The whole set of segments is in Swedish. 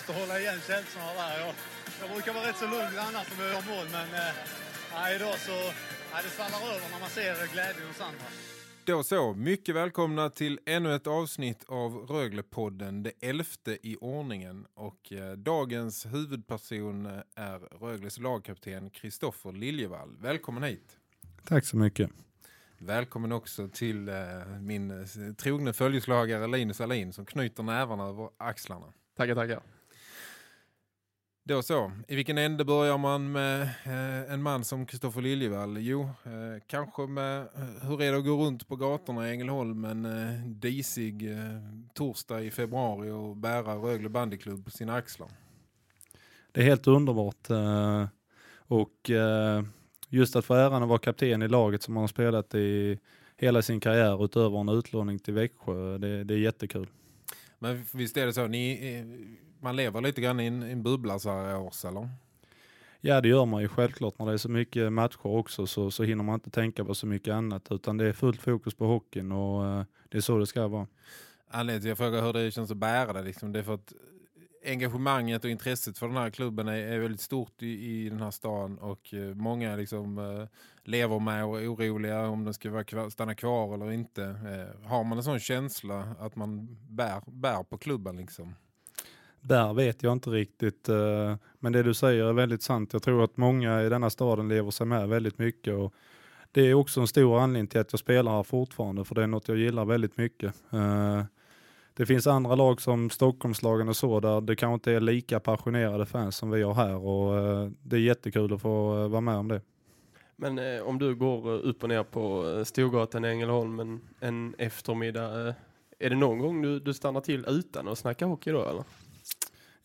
Svårt att hålla igen känslorna där. Jag, jag brukar vara rätt så lugn annars när vi gör mål, men eh, idag så nej, det svallar över när man ser glädjen hos andra. Då så, mycket välkomna till ännu ett avsnitt av Röglepodden, det elfte i ordningen. Och eh, dagens huvudperson eh, är Rögles lagkapten Kristoffer Liljevall. Välkommen hit. Tack så mycket. Välkommen också till eh, min eh, trogne följeslagare Linus Alin som knyter nävarna över axlarna. Tackar, tackar. Då så, i vilken ände börjar man med eh, en man som Kristoffer Liljevall? Jo, eh, kanske med eh, hur är det att gå runt på gatorna i Ängelholm en eh, disig eh, torsdag i februari och bära Rögle bandyklubb på sina axlar. Det är helt underbart. eh, Och eh, just att få äran att vara kapten i laget som man har spelat i hela sin karriär utöver en utlåning till Växjö, det, det är jättekul. Men visst är det så, ni, man lever lite grann i en, i en bubbla så här års eller? Ja det gör man ju självklart när det är så mycket matcher också så, så hinner man inte tänka på så mycket annat utan det är fullt fokus på hockeyn och eh, det är så det ska vara. Anledningen till att jag frågar hur det känns att bära det, liksom, det är för att engagemanget och intresset för den här klubben är, är väldigt stort i, i den här stan och eh, många liksom, eh, lever med och är oroliga om den ska vara stanna kvar eller inte. Eh, har man en sån känsla att man bär, bär på klubben liksom? Där vet jag inte riktigt, eh, men det du säger är väldigt sant. Jag tror att många i denna staden lever sig med väldigt mycket och det är också en stor anledning till att jag spelar här fortfarande, för det är något jag gillar väldigt mycket. Eh, det finns andra lag som Stockholmslagen och så, där det kanske inte är lika passionerade fans som vi har här och eh, det är jättekul att få vara med om det. Men eh, om du går upp och ner på Storgatan i Ängelholm en, en eftermiddag, är det någon gång du, du stannar till utan att snacka hockey då eller?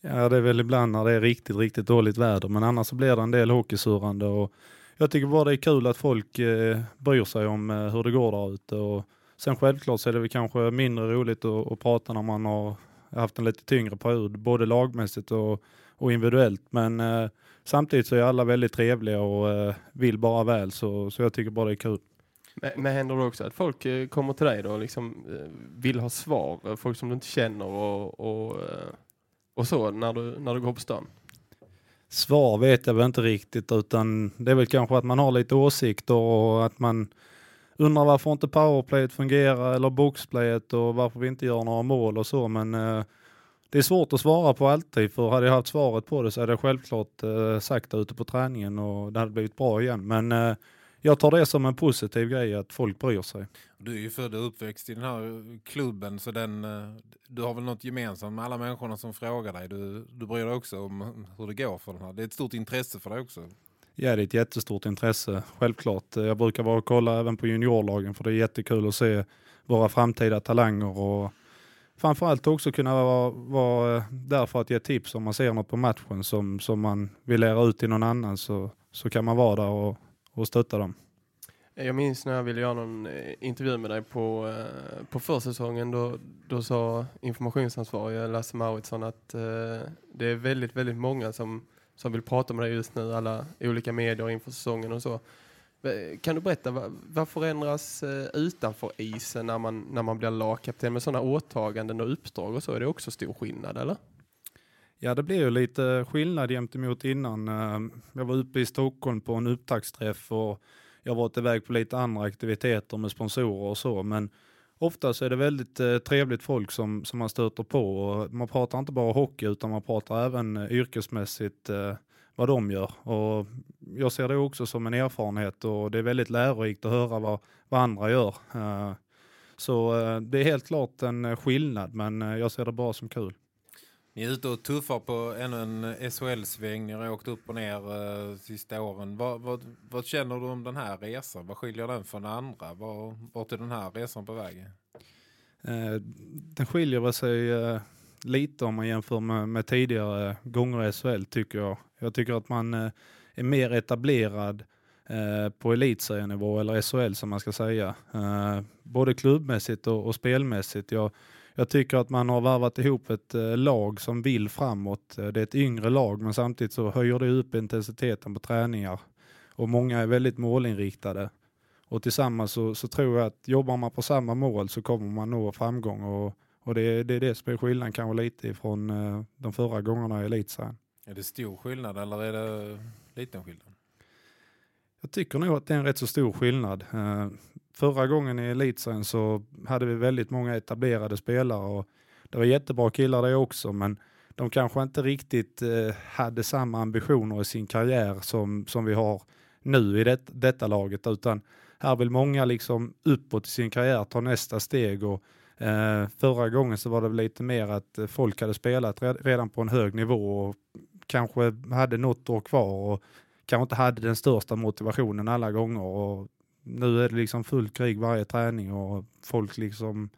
Ja, det är väl ibland när det är riktigt, riktigt dåligt väder, men annars så blir det en del hockeysurrande och jag tycker bara det är kul att folk eh, bryr sig om eh, hur det går där ute och sen självklart så är det väl kanske mindre roligt att, att prata när man har haft en lite tyngre period, både lagmässigt och, och individuellt, men eh, samtidigt så är alla väldigt trevliga och eh, vill bara väl, så, så jag tycker bara det är kul. Men, men händer det också att folk eh, kommer till dig då och liksom eh, vill ha svar, eh, folk som du inte känner och, och, eh, och så när du, när du går på stan? Svar vet jag väl inte riktigt utan det är väl kanske att man har lite åsikter och att man undrar varför inte powerplayet fungerar eller boxplayet och varför vi inte gör några mål och så men eh, det är svårt att svara på alltid för hade jag haft svaret på det så hade jag självklart eh, sagt det ute på träningen och det hade blivit bra igen men eh, jag tar det som en positiv grej att folk bryr sig. Du är ju född och uppväxt i den här klubben så den, eh, du har väl något gemensamt med alla människorna som frågar dig. Du, du bryr dig också om hur det går för den här. Det är ett stort intresse för dig också. Ja, det är ett jättestort intresse, självklart. Jag brukar vara och kolla även på juniorlagen för det är jättekul att se våra framtida talanger och framförallt också kunna vara, vara där för att ge tips om man ser något på matchen som, som man vill lära ut till någon annan så, så kan man vara där och, och stötta dem. Jag minns när jag ville göra någon eh, intervju med dig på, eh, på försäsongen då, då sa informationsansvarige Lasse Mauritsson att eh, det är väldigt, väldigt många som, som vill prata med dig just nu, alla olika medier inför säsongen och så. Eh, kan du berätta, vad, vad förändras utanför isen när man, när man blir lagkapten med sådana åtaganden och uppdrag och så? Är det också stor skillnad eller? Ja, det blir ju lite skillnad gentemot innan. Eh, jag var uppe i Stockholm på en upptaktsträff och jag har varit iväg på lite andra aktiviteter med sponsorer och så, men ofta så är det väldigt eh, trevligt folk som, som man stöter på och man pratar inte bara hockey utan man pratar även eh, yrkesmässigt eh, vad de gör och jag ser det också som en erfarenhet och det är väldigt lärorikt att höra vad, vad andra gör. Eh, så eh, det är helt klart en skillnad men jag ser det bara som kul. Ni är ute och tuffar på ännu en eh, SHL-sväng. Ni har åkt upp och ner eh, sista åren. Vad, vad, vad känner du om den här resan? Vad skiljer den från andra? Var, vart är den här resan på väg? Eh, den skiljer sig eh, lite om man jämför med, med tidigare gånger i SHL tycker jag. Jag tycker att man eh, är mer etablerad eh, på elitserienivå eller SHL som man ska säga. Eh, både klubbmässigt och, och spelmässigt. Jag, jag tycker att man har varvat ihop ett eh, lag som vill framåt. Eh, det är ett yngre lag men samtidigt så höjer det upp intensiteten på träningar. Och många är väldigt målinriktade. Och tillsammans så, så tror jag att jobbar man på samma mål så kommer man nå framgång. Och, och det, det är det som är skillnaden kanske lite ifrån eh, de förra gångerna i elitserien. Är det stor skillnad eller är det liten skillnad? Jag tycker nog att det är en rätt så stor skillnad. Eh, förra gången i elitserien så hade vi väldigt många etablerade spelare och det var jättebra killar det också men de kanske inte riktigt eh, hade samma ambitioner i sin karriär som, som vi har nu i det, detta laget utan här vill många liksom uppåt i sin karriär ta nästa steg och eh, förra gången så var det lite mer att folk hade spelat redan på en hög nivå och kanske hade något år kvar och kanske inte hade den största motivationen alla gånger och nu är det liksom fullt krig varje träning och folk liksom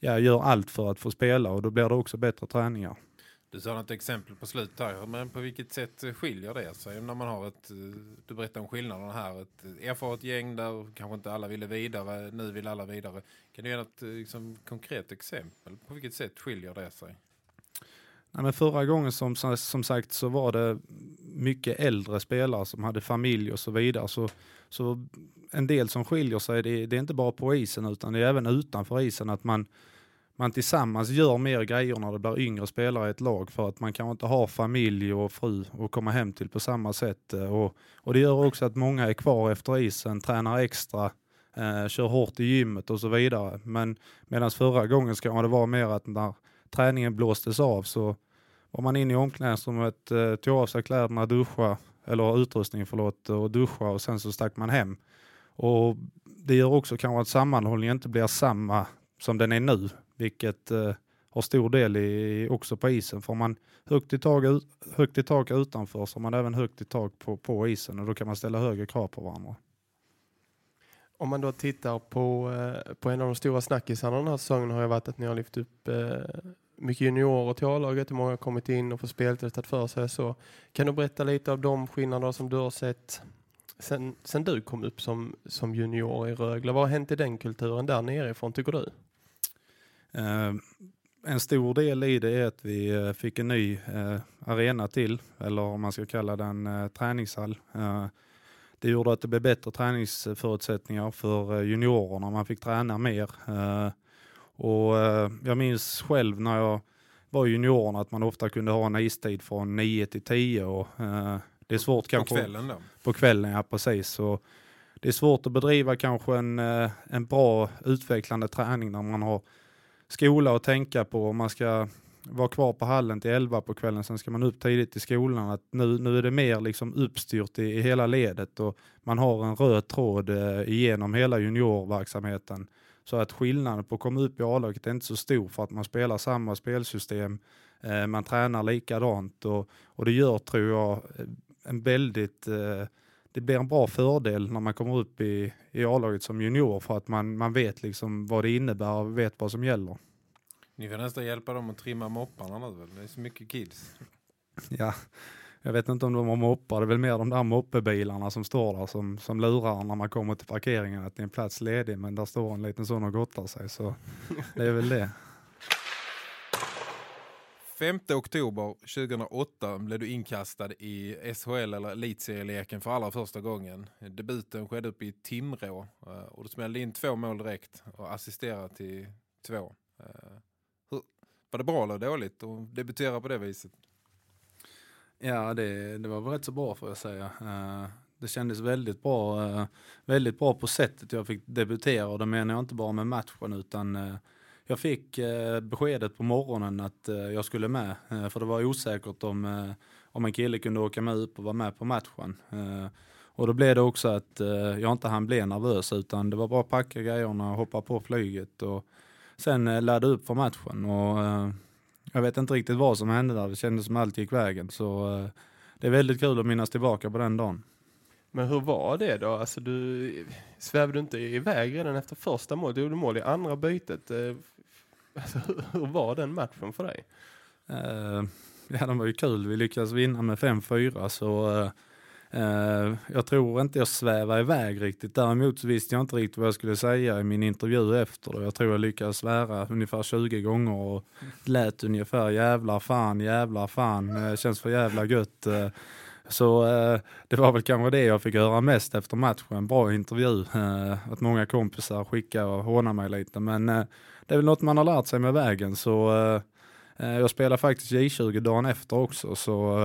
ja, gör allt för att få spela och då blir det också bättre träningar. Du sa något exempel på slut här, men på vilket sätt skiljer det sig när man har ett, du berättar om skillnaden här, ett erfaret gäng där kanske inte alla ville vidare, nu vill alla vidare. Kan du ge något eh, liksom, konkret exempel? På vilket sätt skiljer det sig? Nej, men förra gången som, som sagt så var det mycket äldre spelare som hade familj och så vidare. Så, så en del som skiljer sig, det, det är inte bara på isen utan det är även utanför isen att man, man tillsammans gör mer grejer när det blir yngre spelare i ett lag för att man kan inte ha familj och fru att komma hem till på samma sätt. Eh, och, och det gör också att många är kvar efter isen, tränar extra, eh, kör hårt i gymmet och så vidare. Men medan förra gången ska det vara mer att när träningen blåstes av så var man inne i omklädningsrummet, eh, tog av sig kläderna, duscha, eller utrustning förlåt, och duscha och sen så stack man hem. Och det gör också kanske att sammanhållningen inte blir samma som den är nu, vilket eh, har stor del i, också på isen. Får man högt i, tak, högt i tak utanför så har man även högt i tak på, på isen och då kan man ställa högre krav på varandra. Om man då tittar på, eh, på en av de stora snackisarna den här säsongen har ju varit att ni har lyft upp eh, mycket juniorer till A-laget, hur många har kommit in och fått speltid för sig. Så kan du berätta lite av de skillnader som du har sett sen, sen du kom upp som, som junior i Rögle? Vad har hänt i den kulturen där nerifrån tycker du? Uh, en stor del i det är att vi uh, fick en ny uh, arena till, eller om man ska kalla den träningshall det gjorde att det blev bättre träningsförutsättningar för juniorerna, man fick träna mer. Och eh, jag minns själv när jag var juniorerna att man ofta kunde ha en istid från 9 till 10 och eh, det är svårt på kanske. På kvällen då? På kvällen, ja precis. Och det är svårt att bedriva kanske en, eh, en bra utvecklande träning när man har skola att tänka på. Man ska vara kvar på hallen till 11 på kvällen, sen ska man upp tidigt i skolan. Att nu, nu är det mer liksom uppstyrt i, i hela ledet och man har en röd tråd eh, igenom hela juniorverksamheten. Så att skillnaden på att komma upp i A-laget är inte så stor för att man spelar samma spelsystem, eh, man tränar likadant och, och det gör, tror jag, eh, en väldigt eh, det blir en bra fördel när man kommer upp i, i A-laget som junior för att man, man vet liksom vad det innebär och vet vad som gäller. Ni får nästan hjälpa dem att trimma mopparna nu väl? Det är så mycket kids. Ja, jag vet inte om de har moppar, det är väl mer de där moppebilarna som står där som, som lurar när man kommer till parkeringen att det är en plats ledig men där står en liten sån och gottar sig så det är väl det. 5 oktober 2008 blev du inkastad i SHL eller elitserieleken för allra första gången. Debuten skedde upp i Timrå eh, och du smällde in två mål direkt och assisterade till två. Var det bra eller dåligt att debutera på det viset? Ja, det, det var väl rätt så bra får jag säga. Uh, det kändes väldigt bra, uh, väldigt bra på sättet jag fick debutera och det menar jag inte bara med matchen utan uh, jag fick beskedet på morgonen att jag skulle med för det var osäkert om, om en kille kunde åka med upp och vara med på matchen. och då blev det också att jag inte hann bli nervös utan det var bara att packa grejerna och hoppa på flyget och sen ladda upp för matchen. Och, jag vet inte riktigt vad som hände där. Det kändes som allt gick vägen. Så eh, det är väldigt kul att minnas tillbaka på den dagen. Men hur var det då? Alltså du svävde inte iväg redan efter första målet. Du gjorde mål i andra bytet. Eh, Alltså, hur var den matchen för dig? Uh, ja, den var ju kul. Vi lyckades vinna med 5-4 så uh, Eh, jag tror inte jag svävar iväg riktigt. Däremot så visste jag inte riktigt vad jag skulle säga i min intervju efter. Jag tror jag lyckades svära ungefär 20 gånger och lät ungefär jävla fan, jävla fan, eh, känns för jävla gött. Eh, så det var väl kanske det jag fick höra mest efter matchen. Bra intervju. Att många kompisar skickar och hånar mig lite. Men det är väl något man har lärt sig med vägen. Så jag spelade faktiskt J20 dagen efter också. Så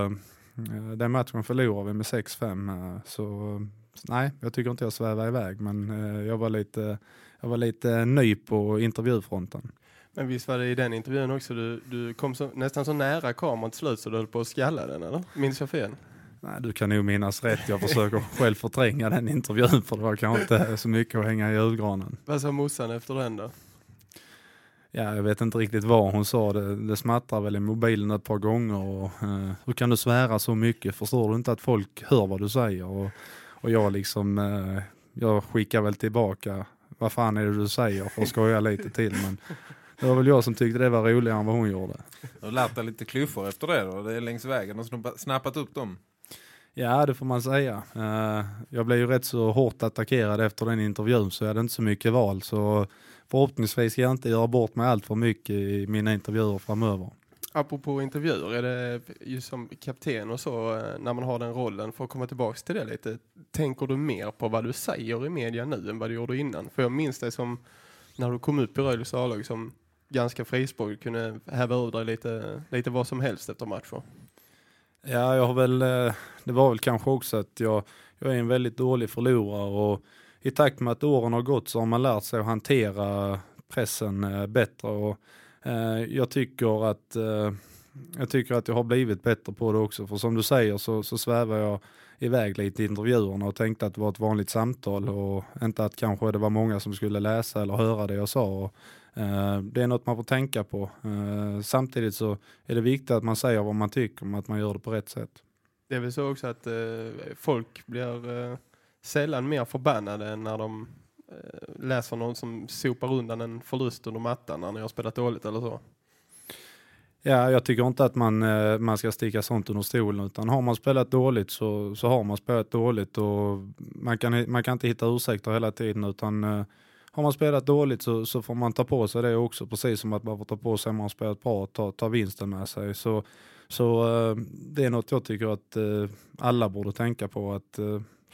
den matchen förlorade vi med 6-5. så nej, jag tycker inte jag svävar iväg. Men jag, var lite, jag var lite ny på intervjufronten. Men visst var det i den intervjun också, du, du kom så, nästan så nära kameran till slut så du höll på att skalla den, eller? Minns jag fel? Nej, du kan nog minnas rätt. Jag försöker själv förtränga den intervjun för det var kanske inte så mycket att hänga i julgranen. Vad sa morsan efter den då? Ja, jag vet inte riktigt vad hon sa. Det, det smattrar väl i mobilen ett par gånger. Och, eh, hur kan du svära så mycket? Förstår du inte att folk hör vad du säger? Och, och jag liksom, eh, jag skickar väl tillbaka. Vad fan är det du säger? För att skoja lite till. Men det var väl jag som tyckte det var roligare än vad hon gjorde. Du har lärt dig lite klyffor efter det då? Det är längs vägen och snappat upp dem? Ja, det får man säga. Uh, jag blev ju rätt så hårt attackerad efter den intervjun så jag hade inte så mycket val. Så förhoppningsvis ska jag inte göra bort mig allt för mycket i mina intervjuer framöver. Apropå intervjuer, är det just som kapten och så, eh, när man har den rollen, för att komma tillbaka till det lite, tänker du mer på vad du säger i media nu än vad du gjorde innan? För jag minns det som när du kom upp i Röjles A-lag som ganska frispråk kunde häva ur dig lite, lite vad som helst efter matcher. Ja, jag har väl, eh, det var väl kanske också att jag, jag är en väldigt dålig förlorare och i takt med att åren har gått så har man lärt sig att hantera pressen eh, bättre och eh, jag tycker att eh, jag tycker att jag har blivit bättre på det också för som du säger så, så svävar jag iväg lite i intervjuerna och tänkte att det var ett vanligt samtal och inte att kanske det var många som skulle läsa eller höra det jag sa. Och Eh, det är något man får tänka på. Eh, samtidigt så är det viktigt att man säger vad man tycker om att man gör det på rätt sätt. Det är väl så också att eh, folk blir eh, sällan mer förbannade än när de eh, läser någon som sopar undan en förlust under mattan när ni har spelat dåligt eller så. Ja, jag tycker inte att man, eh, man ska sticka sånt under stolen utan har man spelat dåligt så, så har man spelat dåligt och man kan, man kan inte hitta ursäkter hela tiden utan eh, har man spelat dåligt så, så får man ta på sig det också, precis som att man får ta på sig om man har spelat bra och ta, ta vinsten med sig. Så, så eh, det är något jag tycker att alla borde tänka på. att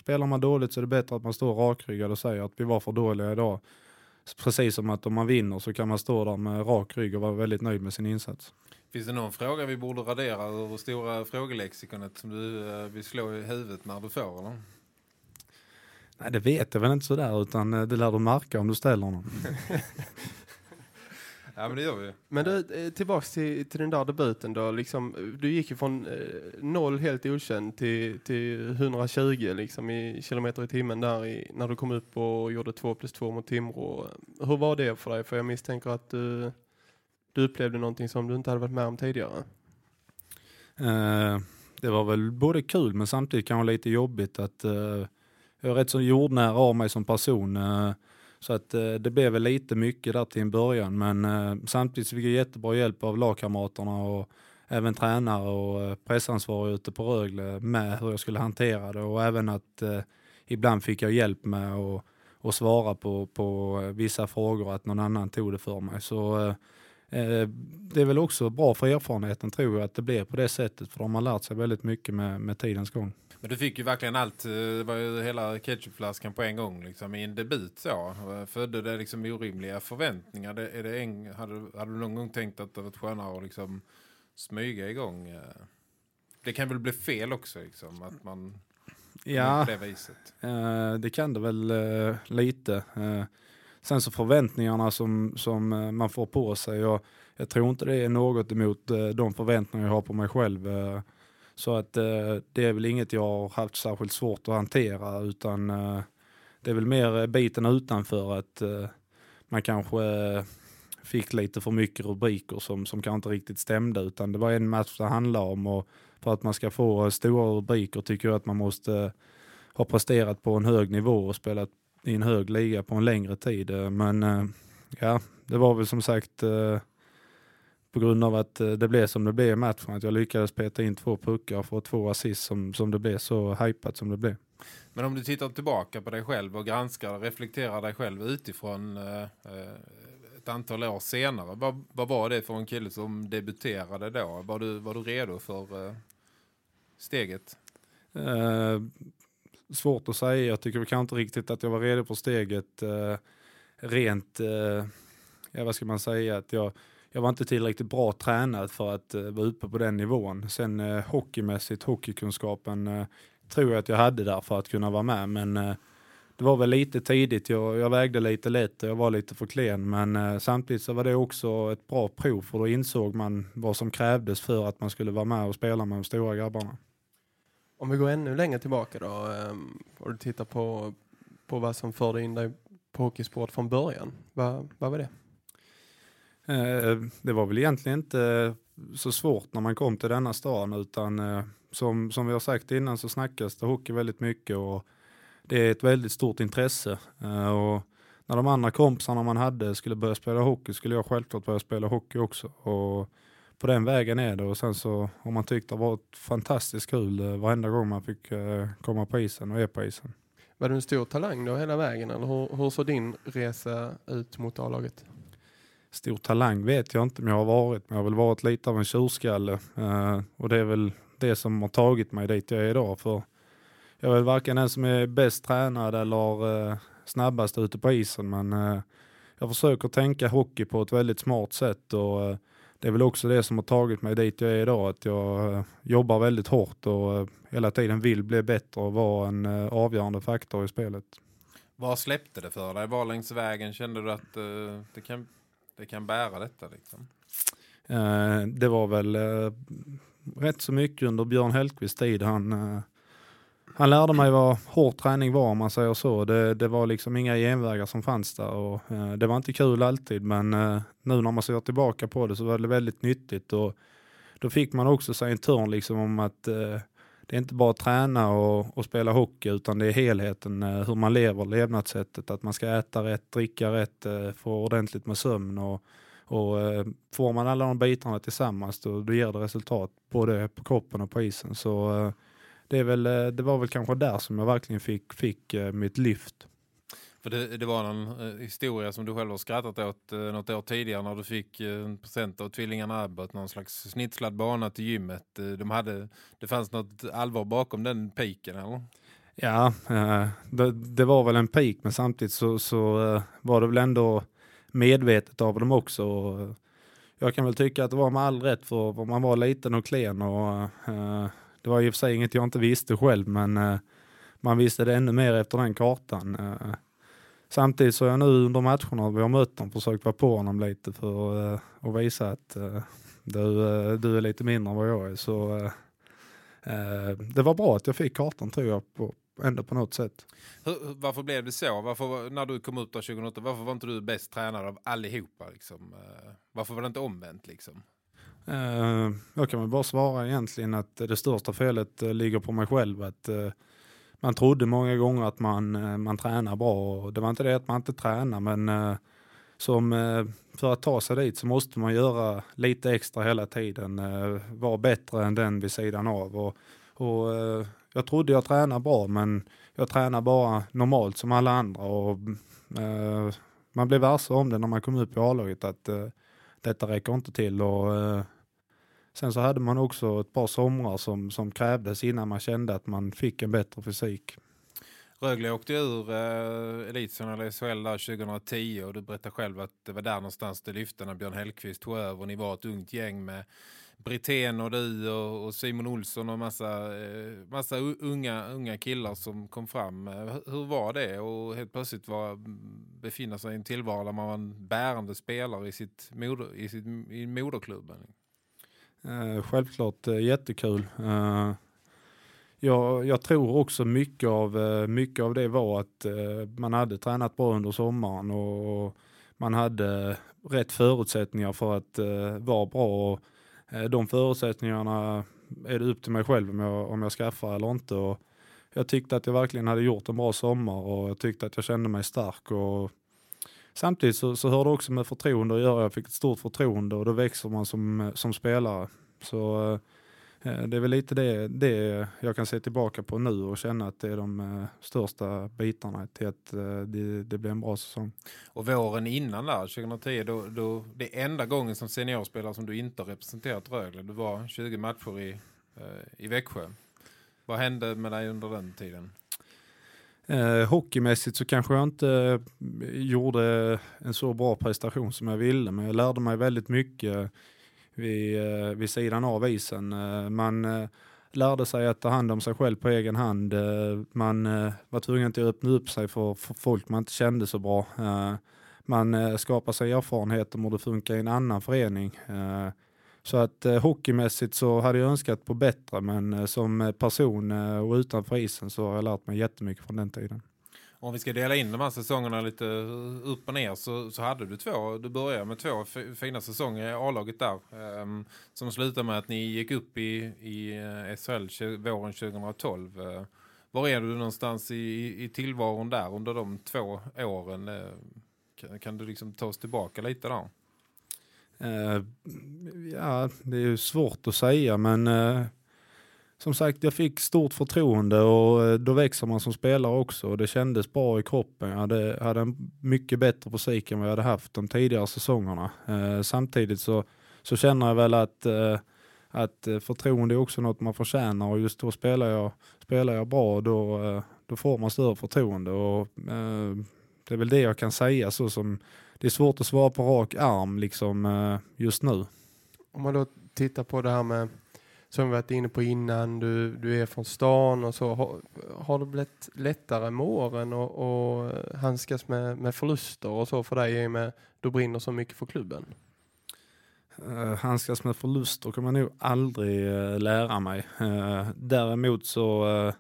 Spelar man dåligt så är det bättre att man står rakryggad och säger att vi var för dåliga idag. Precis som att om man vinner så kan man stå där med rak rygg och vara väldigt nöjd med sin insats. Finns det någon fråga vi borde radera ur stora frågelexikonet som du vill slå i huvudet när du får? Eller? Nej, det vet jag väl inte sådär, utan eh, det lär du märka om du ställer någon. ja, men det gör vi. Men du, eh, tillbaks till, till den där debuten då. Liksom, du gick ju från eh, noll helt okänd till, till 120 liksom, i kilometer i timmen där i, när du kom upp och gjorde 2 plus 2 mot Timrå. Hur var det för dig? För jag misstänker att du, du upplevde någonting som du inte hade varit med om tidigare. Uh, det var väl både kul men samtidigt kanske lite jobbigt att uh, jag är rätt så jordnära av mig som person. Eh, så att eh, det blev väl lite mycket där till en början. Men eh, samtidigt fick jag jättebra hjälp av lagkamraterna och även tränare och eh, pressansvarig ute på Rögle med hur jag skulle hantera det. Och även att eh, ibland fick jag hjälp med att och svara på, på vissa frågor, att någon annan tog det för mig. Så eh, eh, det är väl också bra för erfarenheten tror jag att det blir på det sättet, för de har lärt sig väldigt mycket med, med tidens gång. Men du fick ju verkligen allt, eh, det var ju hela ketchupflaskan på en gång liksom, i en debut så. Födde det liksom orimliga förväntningar? Det, är det en, hade, hade du någon gång tänkt att det var skönare att liksom smyga igång? Eh? Det kan väl bli fel också liksom, att man ja, på det viset? Eh, det kan det väl eh, lite. Eh, sen så förväntningarna som, som eh, man får på sig, och jag tror inte det är något emot de förväntningar jag har på mig själv. Så att eh, det är väl inget jag har haft särskilt svårt att hantera utan eh, det är väl mer biten utanför att eh, man kanske eh, fick lite för mycket rubriker som, som kanske inte riktigt stämde utan det var en match det handlade om och för att man ska få eh, stora rubriker tycker jag att man måste ha presterat på en hög nivå och spelat i en hög liga på en längre tid. Eh, men eh, ja, det var väl som sagt eh, på grund av att eh, det blev som det blev i matchen, att jag lyckades peta in två puckar och få två assist som, som det blev, så hypat som det blev. Men om du tittar tillbaka på dig själv och granskar och reflekterar dig själv utifrån eh, eh, ett antal år senare, vad, vad var det för en kille som debuterade då? Var du, var du redo för eh, steget? Eh, svårt att säga, jag tycker kanske inte riktigt att jag var redo för steget eh, rent, ja vad ska man säga, att jag jag var inte tillräckligt bra tränad för att uh, vara uppe på den nivån. Sen uh, hockeymässigt, hockeykunskapen uh, tror jag att jag hade där för att kunna vara med. Men uh, det var väl lite tidigt, jag, jag vägde lite lätt och jag var lite för klen. Men uh, samtidigt så var det också ett bra prov för då insåg man vad som krävdes för att man skulle vara med och spela med de stora grabbarna. Om vi går ännu längre tillbaka då um, och du tittar på, på vad som förde in dig på hockeysport från början. Vad, vad var det? Eh, det var väl egentligen inte eh, så svårt när man kom till denna stan utan eh, som, som vi har sagt innan så snackas det hockey väldigt mycket och det är ett väldigt stort intresse. Och när de andra kompisarna man hade skulle börja spela hockey skulle jag självklart börja spela hockey också. Och på den vägen är det och sen så har man tyckt det har varit fantastiskt kul varenda gång man fick komma på isen och är på isen. Var du en stor talang då hela vägen eller hur, hur såg din resa ut mot A-laget? Stor talang vet jag inte, men jag har varit. Men jag har väl varit lite av en tjurskalle. Uh, och det är väl det som har tagit mig dit jag är idag. För jag är väl varken den som är bäst tränad eller uh, snabbast ute på isen. Men uh, jag försöker tänka hockey på ett väldigt smart sätt. Och det är väl också det som har tagit mig dit jag är idag. Att jag jobbar väldigt hårt och hela tiden vill bli bättre och vara en avgörande faktor i spelet. Vad släppte det för dig? Var längs vägen kände du att det kan det kan bära detta liksom? Eh, det var väl eh, rätt så mycket under Björn Hellkvists tid. Han, eh, han lärde mig vad hård träning var om man säger så. Det, det var liksom inga genvägar som fanns där och eh, det var inte kul alltid men eh, nu när man ser tillbaka på det så var det väldigt nyttigt och då fick man också sig en törn liksom om att eh, det är inte bara att träna och, och, spela hockey utan det är helheten, eh, hur man lever, levnadssättet, att man ska äta rätt, dricka rätt, eh, få ordentligt med sömn och, och eh, får man alla de bitarna tillsammans då, då ger det resultat både på kroppen och på isen. Så det, är väl, det var väl kanske där som jag verkligen fick, fick mitt lyft. För det, det var en eh, historia som du själv har skrattat åt eh, något år tidigare när du fick eh, en present av tvillingarna Abbott, någon slags snitslad bana till gymmet. Eh, de hade, det fanns något allvar bakom den piken, eller? Ja, eh, det, det, var väl en pik men samtidigt så, så eh, var det väl ändå medvetet av dem också. Eh, jag kan väl tycka att det var med all rätt för man var liten och klen och det var i och för sig inget jag inte visste själv men man visste det ännu mer efter den kartan. Samtidigt så har jag nu under matcherna vi har mött dem försökt vara på honom lite för uh, att visa att uh, du, uh, du är lite mindre än vad jag är. Så det var bra att jag fick kartan tror jag på, ändå på något sätt. Hur, varför blev det så? Varför, när du kom upp där 2008, varför var inte du bäst tränad av allihopa? Liksom? varför var det inte omvänt liksom? jag kan väl bara svara egentligen att det största felet ligger på mig själv. Att man trodde många gånger att man, eh, man tränar bra och det var inte det att man inte tränar men eh, som eh, för att ta sig dit så måste man göra lite extra hela tiden, vara bättre än den vid sidan av. Och, och jag trodde jag tränade bra men jag tränar bara normalt som alla andra och man blev varse om det när man kom upp i A-laget att detta räcker inte till och Sen så hade man också ett par somrar som, som krävdes innan man kände att man fick en bättre fysik. Rögle åkte ur eh, elitserien eller SHL där 2010 och du berättade själv att det var där någonstans det lyfte när Björn Hellqvist tog över. Ni var ett ungt gäng med Britén och du och, och Simon Olsson och massa, eh, massa unga, unga killar som kom fram. Eh, hur var det och helt plötsligt var, befinna sig i en tillvaro där man var en bärande spelare i, sitt moder, i, sitt, i moderklubben? Eh, självklart eh, jättekul. Eh, jag, jag, tror också mycket av, mycket av det var att man hade tränat bra under sommaren och man hade rätt förutsättningar för att vara bra. Och, de förutsättningarna är det upp till mig själv om jag, om jag skaffar eller inte. Och jag tyckte att jag verkligen hade gjort en bra sommar och jag tyckte att jag kände mig stark. Och samtidigt så, så hör det också med förtroende att göra. Jag fick ett stort förtroende och då växer man som, som spelare. Så eh, eh, det är väl lite det, det jag kan se tillbaka på nu och känna att det är de eh, största bitarna till att det, det blir en bra säsong. Och våren innan där, 2010, då, då, det är enda gången som seniorspelare som du inte har representerat Rögle. Du var 20 matcher i, i Växjö. Vad hände med dig under den tiden? Eh, hockeymässigt så kanske jag inte eh, gjorde en så bra prestation som jag ville, men jag lärde mig väldigt mycket vid, eh, vid sidan av isen. Eh, man eh, lärde sig att ta hand om sig själv på egen hand. Eh, man eh, var tvungen att öppna upp sig för, för folk man inte kände så bra. Eh, man skapar sig erfarenhet om hur det funkar i en annan förening. Så att eh, hockeymässigt så hade jag önskat på bättre men eh, som eh, person eh, och utanför isen så har jag lärt mig jättemycket från den tiden. Om vi ska dela in de här säsongerna lite eh, upp och ner så, så hade du två, du började med två fina säsonger i A-laget där um, som slutade med att ni gick upp i, i eh, SHL våren 2012. Uh, var är du någonstans i, i tillvaron där under de två åren? Uh, kan, kan, du liksom ta oss tillbaka lite där? Uh, ja, det är ju svårt att säga men uh, som sagt jag fick stort förtroende och uh, då växer man som spelare också och det kändes bra i kroppen. Jag hade, hade en mycket bättre fysik än vad jag hade haft de tidigare säsongerna. samtidigt så, så känner jag väl att, att förtroende är också något man förtjänar och just då spelar jag, spelar jag bra och då, då får man större förtroende och det är väl det jag kan säga så som det är svårt att svara på rak arm liksom eh, just nu. Om man då tittar på det här med som vi varit inne på innan, du, du är från stan och så. Har, har det blivit lättare med åren och, och handskas med, med förluster och så för dig i och med du brinner så mycket för klubben? Uh, handskas med förluster kommer jag nog aldrig uh, lära mig. Uh, däremot så uh,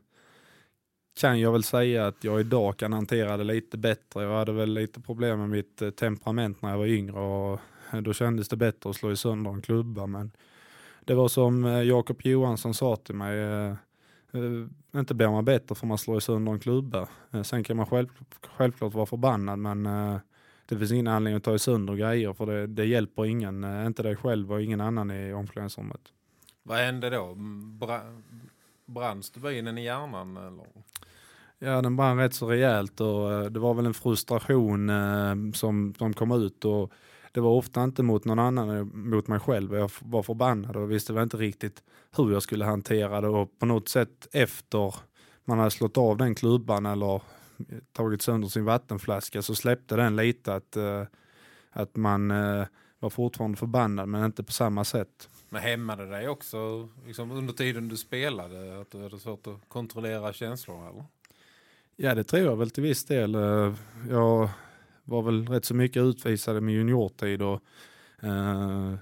kan jag väl säga att jag idag kan hantera det lite bättre. Jag hade väl lite problem med mitt eh, temperament när jag var yngre och eh, då kändes det bättre att slå i sönder en klubba. Men det var som eh, Jakob Johansson sa till mig, inte blir man bättre för man slår i sönder en klubba. Sen kan man själv, självklart vara förbannad men det finns ingen anledning att ta i sönder grejer för det, det hjälper ingen, inte dig själv och ingen annan i omklädningsrummet. Vad hände då? Bra brann stubinen i hjärnan? Eller? Ja, den brann rätt så rejält och eh, det var väl en frustration eh, som, som kom ut och det var ofta inte mot någon annan mot mig själv. Jag var förbannad och visste väl inte riktigt hur jag skulle hantera det och på något sätt efter man hade slått av den klubban eller tagit sönder sin vattenflaska så släppte den lite att, eh, att man var fortfarande förbannad men inte på samma sätt. Men hämmade dig också liksom under tiden du spelade att du hade svårt att kontrollera känslor eller? Ja, det tror jag väl till viss del. Eh, jag var väl rätt så mycket utvisad med juniortid och eh,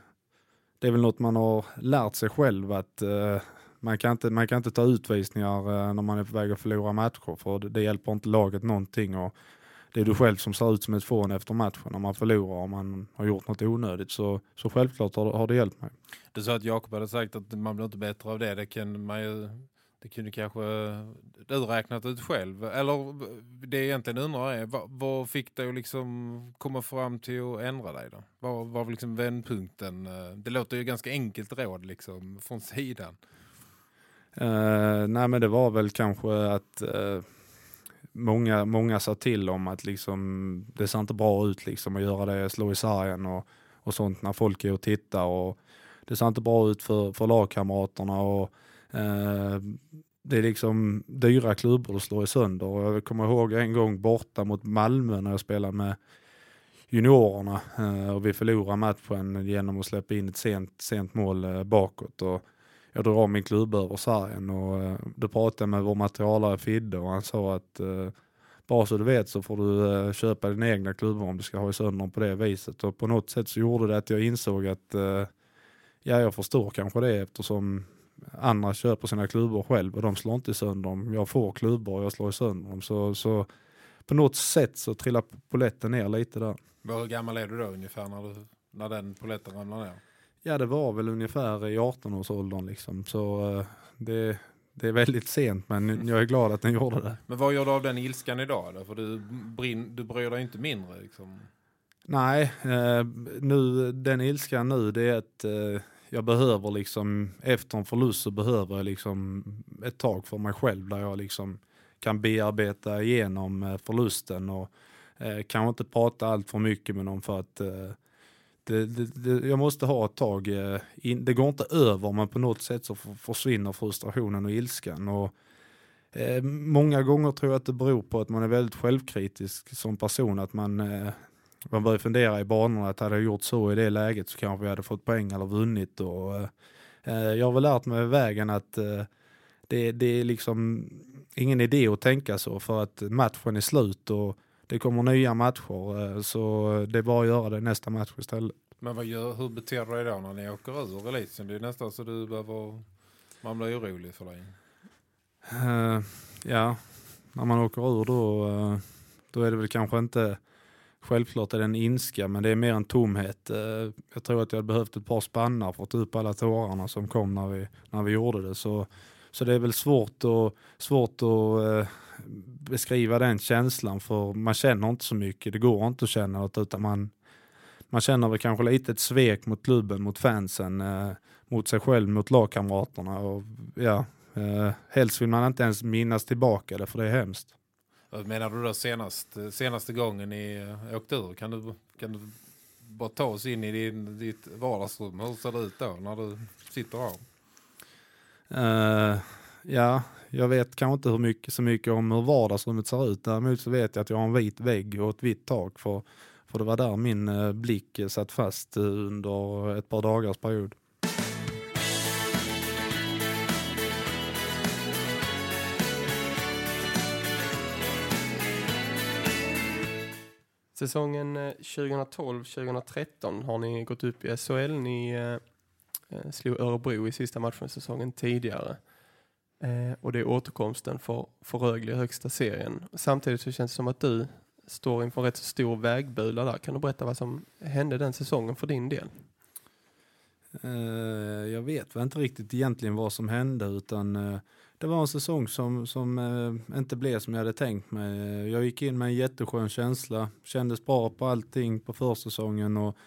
det är väl något man har lärt sig själv att eh, man, kan inte, man kan inte ta utvisningar eh, när man är på väg att förlora matcher för det, det hjälper inte laget någonting och det är du själv som ser ut som ett fån efter matchen när man förlorar och man har gjort något onödigt. Så, så självklart har, har det hjälpt mig. Du sa att Jakob hade sagt att man blir inte bättre av det. Det kan man ju det kunde kanske du räknat ut själv. Eller det jag egentligen undrar är, vad, vad fick dig att liksom komma fram till att ändra dig då? Vad var liksom vändpunkten? Det låter ju ganska enkelt råd liksom från sidan. Uh, nej men det var väl kanske att uh, många, många sa till om att liksom, det ser inte bra ut liksom att göra det, slå i sargen och, och sånt när folk är och tittar och det ser inte bra ut för, för lagkamraterna och Eh, det är liksom dyra klubbor att slå i sönder. Och jag kommer ihåg en gång borta mot Malmö när jag spelade med juniorerna eh, och vi förlorade matchen genom att släppa in ett sent, sent mål eh, bakåt. Och jag drar av min klubba över sargen och eh, då pratade jag med vår materialare Fidde och han sa att eh, bara så du vet så får du eh, köpa din egna klubbor om du ska ha i sönder på det viset. Och på något sätt så gjorde det att jag insåg att ja, jag förstår kanske det eftersom andra köper sina klubbor själv och de slår inte sönder dem. Jag får klubbor och jag slår sönder dem. Så, så på något sätt så trillar poletten ner lite där. Hur gammal är du då ungefär när, du, när den poletten ramlar ner? Ja det var väl ungefär i 18-årsåldern liksom. Så uh, det, det är väldigt sent men jag är glad att den gjorde det. Men vad gör du av den ilskan idag då? För du, brin, du bryr dig inte mindre liksom. Nej, eh, nu, den ilskan nu det är att eh, jag behöver liksom, efter en förlust så behöver jag liksom ett tag för mig själv där jag liksom kan bearbeta igenom eh, förlusten och eh, kanske inte prata allt för mycket med någon för att eh, det, det, det, jag måste ha ett tag, eh, in, det går inte över men på något sätt så försvinner frustrationen och ilskan. Och, eh, många gånger tror jag att det beror på att man är väldigt självkritisk som person, att man eh, man börjar fundera i banorna att hade jag gjort så i det läget så kanske jag hade fått poäng eller vunnit. Och, eh, eh jag har väl lärt mig vägen att eh, det, det är liksom ingen idé att tänka så för att matchen är slut och det kommer nya matcher eh, så det är bara att göra det nästa match istället. Men vad gör, hur beter du dig då när ni åker ur releasen? Det är nästan så du behöver, man blir orolig för dig. Uh, ja, när man åker ur då, uh, då är det väl kanske inte Självklart är det en inska, men det är mer en tomhet. Eh, jag tror att jag hade behövt ett par spannar för att ta upp alla tårarna som kom när vi, när vi gjorde det. Så, så det är väl svårt, och, svårt att eh, beskriva den känslan, för man känner inte så mycket. Det går inte att känna något, utan man, man känner väl kanske lite ett svek mot klubben, mot fansen, eh, mot sig själv, mot lagkamraterna. Och, ja, helst vill man inte ens minnas tillbaka det, för det är hemskt. Menar du då senast, senaste gången ni eh, åkte ur? Kan du, kan du bara ta oss in i din, ditt vardagsrum? Hur ser det ut då när du sitter här? Uh, ja, jag vet kanske inte hur mycket, så mycket om hur vardagsrummet ser ut. Däremot så vet jag att jag har en vit vägg och ett vitt tak. För, för det var där min eh, blick eh, satt fast eh, under ett par dagars period. Säsongen 2012-2013 har ni gått upp i SHL. Ni eh, slog Örebro i sista matchen säsongen tidigare. Eh, och det är återkomsten för, för Rögle i högsta serien. Samtidigt så känns det som att du står inför rätt stor vägbula där. Kan du berätta vad som hände den säsongen för din del? Eh, jag vet väl inte riktigt egentligen vad som hände utan eh, det var en säsong som, som eh, inte blev som jag hade tänkt mig. Jag gick in med en jätteskön känsla, kändes bra på allting på försäsongen och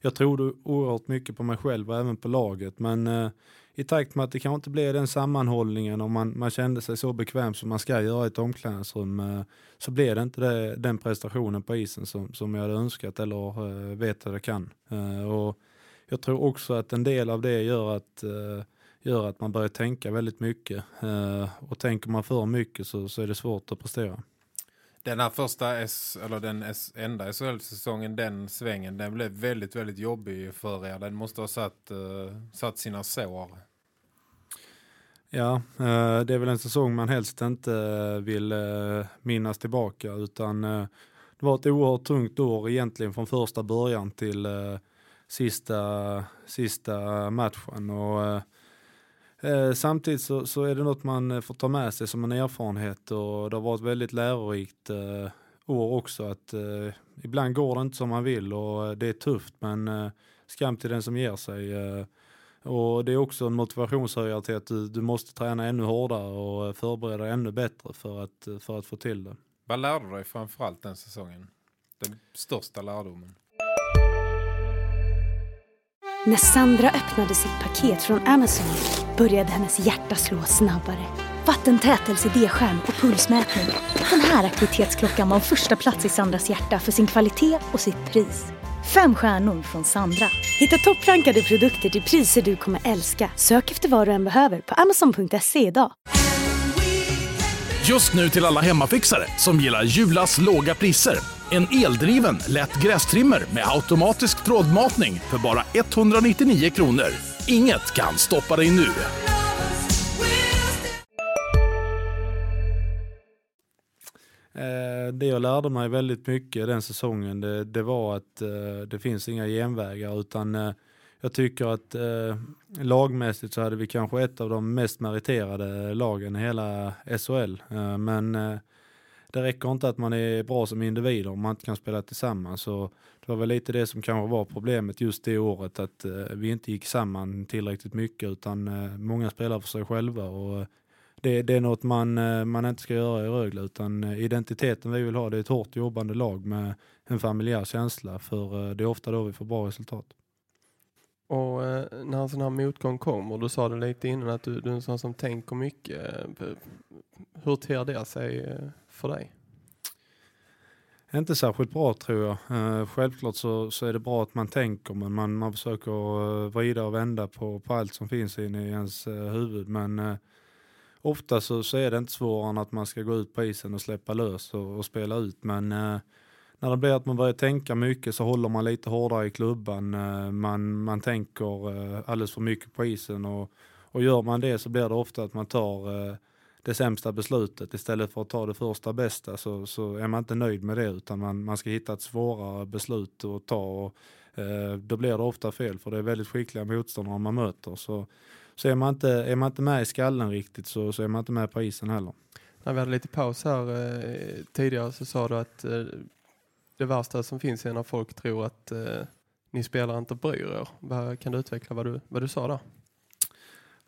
jag trodde oerhört mycket på mig själv och även på laget. Men eh, i takt med att det kanske inte blev den sammanhållningen och man, man kände sig så bekväm som man ska göra i ett omklädningsrum eh, så blev det inte det, den prestationen på isen som, som jag hade önskat eller eh, vet att jag kan. Eh, och jag tror också att en del av det gör att gör att man börjar tänka väldigt mycket. Och tänker man för mycket så, så är det svårt att prestera. Den här första, S, eller den S, enda SHL-säsongen, den svängen, den blev väldigt, väldigt jobbig för er. Den måste ha satt, uh, satt sina sår. Ja, uh, det är väl en säsong man helst inte eh, vill uh, minnas tillbaka utan det var ett oerhört tungt år egentligen från första början till sista, sista matchen och Eh, samtidigt så, så, är det något man eh, får ta med sig som en erfarenhet och det har varit väldigt lärorikt eh, år också att eh, ibland går det inte som man vill och eh, det är tufft men eh, skam till den som ger sig. Eh, och det är också en motivationshöjare till att du, du måste träna ännu hårdare och eh, förbereda dig ännu bättre för att, för att få till det. Vad lärde du dig framförallt den säsongen? Den största lärdomen? När Sandra öppnade sitt paket från Amazon började hennes hjärta slå snabbare. Vattentät LCD-skärm och pulsmätning. Den här aktivitetsklockan var första plats i Sandras hjärta för sin kvalitet och sitt pris. Fem stjärnor från Sandra. Hitta topprankade produkter till priser du kommer älska. Sök efter vad du än behöver på amazon.se idag. Just nu till alla hemmafixare som gillar Julas låga priser. En eldriven, lätt grästrimmer med automatisk trådmatning för bara 199 kronor. Inget kan stoppa dig nu. Eh, det jag lärde mig väldigt mycket den säsongen det, det var att eh, det finns inga genvägar utan eh, jag tycker att lagmässigt så hade vi kanske ett av de mest meriterade lagen i hela SHL. men det räcker inte att man är bra som individer om man inte kan spela tillsammans. Så det var väl lite det som kanske var problemet just det året, att eh, vi inte gick samman tillräckligt mycket utan eh, många spelar för sig själva och eh, det, det är något man, eh, man inte ska göra i Rögle utan eh, identiteten vi vill ha det är ett hårt jobbande lag med en familjär känsla för det är ofta då vi får bra resultat. Och när en sån här motgång kommer, du sa det lite innan att du, du är en sån som tänker mycket. Hur ter det sig för dig? Inte särskilt bra tror jag. Eh, självklart så, så är det bra att man tänker men man, man försöker eh, vrida och vända på, på allt som finns inne i ens eh, huvud. Men eh, ofta så, så är det inte svårare än att man ska gå ut på isen och släppa lös och, och spela ut. Men eh, när det blir att man börjar tänka mycket så håller man lite hårdare i klubban. Eh, man, man tänker eh, alldeles för mycket på isen och, och gör man det så blir det ofta att man tar eh, det sämsta beslutet istället för att ta det första bästa så, så är man inte nöjd med det utan man, man ska hitta ett svårare beslut att ta och eh, då blir det ofta fel för det är väldigt skickliga motståndare man möter. Så, så är, man inte, är man inte med i skallen riktigt så, så är man inte med på isen heller. När vi hade lite paus här eh, tidigare så sa du att eh, det värsta som finns är när folk tror att eh, ni spelar inte bryr er. Kan du utveckla vad du, vad du sa där?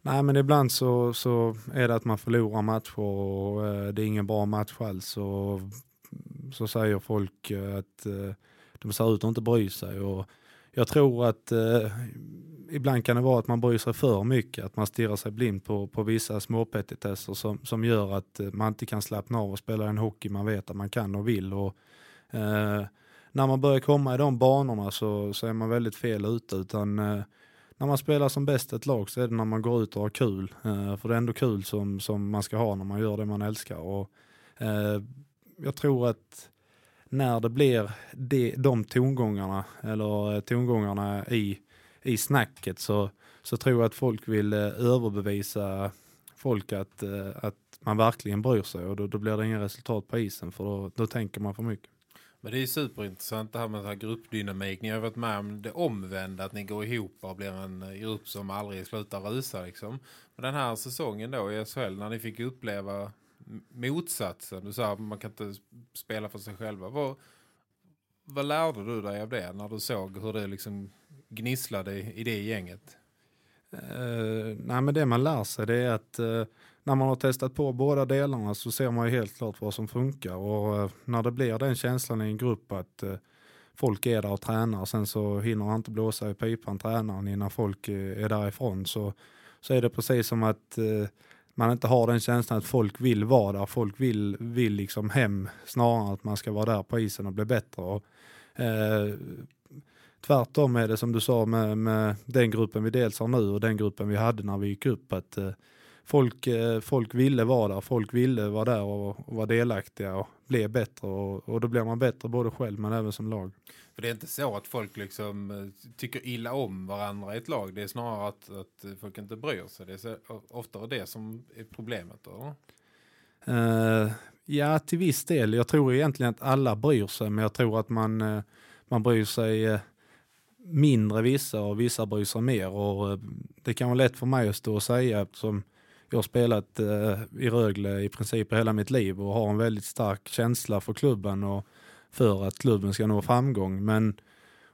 Nej men ibland så, så är det att man förlorar matcher och eh, det är ingen bra match alls. Och så säger folk eh, att eh, de ser ut att inte bry sig. Och jag tror att eh, ibland kan det vara att man bryr sig för mycket. Att man stirrar sig blind på, på vissa småpetitesser som, som gör att eh, man inte kan slappna av och spela en hockey man vet att man kan och vill. Och, eh, när man börjar komma i de banorna så, så är man väldigt fel ute. Utan, eh, när man spelar som bäst ett lag så är det när man går ut och har kul. Eh, för det är ändå kul som, som man ska ha när man gör det man älskar. Och, eh, jag tror att när det blir de, de tongångarna, eller eh, tongångarna i, i snacket så, så tror jag att folk vill eh, överbevisa folk att, eh, att man verkligen bryr sig och då, då blir det inga resultat på isen för då, då tänker man för mycket. Men det är ju superintressant det här med den här gruppdynamik. Ni har varit med om det omvända, att ni går ihop och blir en eh, grupp som aldrig slutar rusa. Liksom. Men den här säsongen då i SHL, när ni fick uppleva motsatsen, du sa att man kan inte spela för sig själva. Vad, vad lärde du dig av det när du såg hur det liksom gnisslade i, det gänget? Uh, nej men det man lär sig det är att uh, när man har testat på båda delarna så ser man ju helt klart vad som funkar och eh, när det blir den känslan i en grupp att eh, folk är där och tränar sen så hinner han inte blåsa i pipan tränaren innan folk eh, är därifrån så, så är det precis som att man inte har den känslan att folk vill vara där, folk vill, vill liksom hem snarare än att man ska vara där på isen och bli bättre. Och, eh, tvärtom är det som du sa med, med den gruppen vi dels har nu och den gruppen vi hade när vi gick upp att eh, folk, eh, folk ville vara där, folk ville vara där och, och vara delaktiga och bli bättre och, och då blir man bättre både själv men även som lag. För det är inte så att folk liksom eh, tycker illa om varandra i ett lag. Det är snarare att, att folk inte bryr sig. Det är så, ofta det som är problemet då. Eh, ja, till viss del. Jag tror egentligen att alla bryr sig, men jag tror att man, eh, man bryr sig mindre vissa och vissa bryr sig mer. Och, det kan vara lätt för mig att stå och säga eftersom jag har spelat eh, i Rögle i princip hela mitt liv och har en väldigt stark känsla för klubben och för att klubben ska nå framgång. Men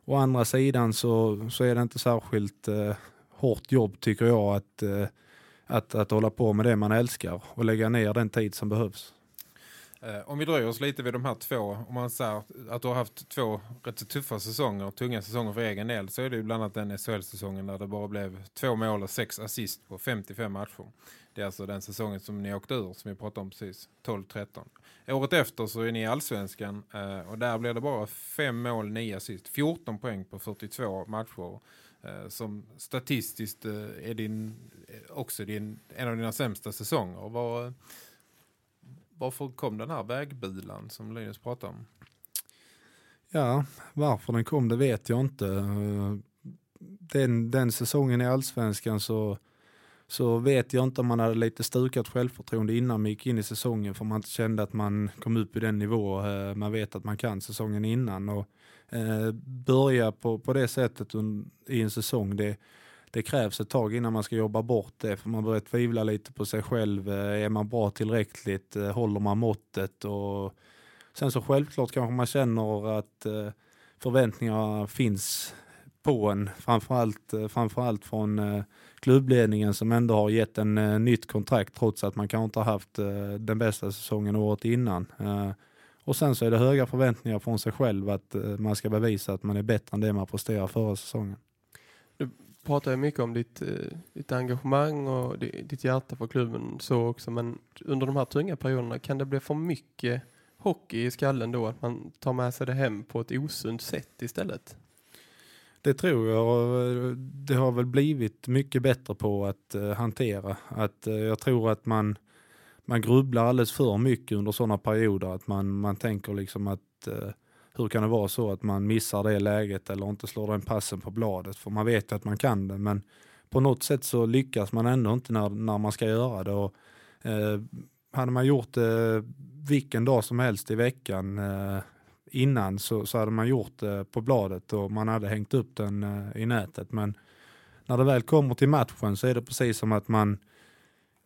å andra sidan så, så är det inte särskilt eh, hårt jobb tycker jag att, eh, att, att hålla på med det man älskar och lägga ner den tid som behövs. Eh, Om vi dröjer oss lite vid de här två, om man säger att du har haft två rätt så tuffa säsonger, tunga säsonger för egen del, så är det ju bland annat den SHL-säsongen där det bara blev två mål och sex assist på 55 matcher. Det är alltså den säsongen som ni åkte ur, som vi pratade om precis, 12-13. Året efter så är ni i Allsvenskan eh, och där blir det bara fem mål, nio assist, 14 poäng på 42 matcher. Eh, som statistiskt eh, är din, eh, också din, en av dina sämsta säsonger. Var, varför kom den här vägbilen som Linus pratade om? Ja, varför den kom det vet jag inte. Den, den säsongen i Allsvenskan så, så vet jag inte om man hade lite stukat självförtroende innan man gick in i säsongen för man inte kände att man kom upp i den nivå eh, man vet att man kan säsongen innan. Och, eh, börja på, på det sättet i en säsong, det, det krävs ett tag innan man ska jobba bort det för man börjar tvivla lite på sig själv. Eh, är man bra tillräckligt? Eh, håller man måttet? Och sen så självklart kanske man känner att eh, förväntningarna finns på en, framförallt, framförallt från klubbledningen som ändå har gett en nytt kontrakt trots att man kanske inte har haft den bästa säsongen året innan. Och sen så är det höga förväntningar från sig själv att man ska bevisa att man är bättre än det man presterade förra säsongen pratar ju mycket om ditt, eh, ditt engagemang och ditt hjärta för klubben så också. Men under de här tunga perioderna kan det bli för mycket hockey i skallen då att man tar med sig det hem på ett osunt sätt istället? Det tror jag. Eh, det har väl blivit mycket bättre på att eh, hantera. Att, jag tror att man, man grubblar alldeles för mycket under sådana perioder. Att man, man tänker liksom att hur kan det vara så att man missar det läget eller inte slår den passen på bladet? För man vet ju att man kan det. Men på något sätt så lyckas man ändå inte när, när man ska göra det. Och, eh, hade man gjort det vilken dag som helst i veckan eh, innan så, så hade man gjort det på bladet och man hade hängt upp den eh, i nätet. Men när det väl kommer till matchen så är det precis som att man,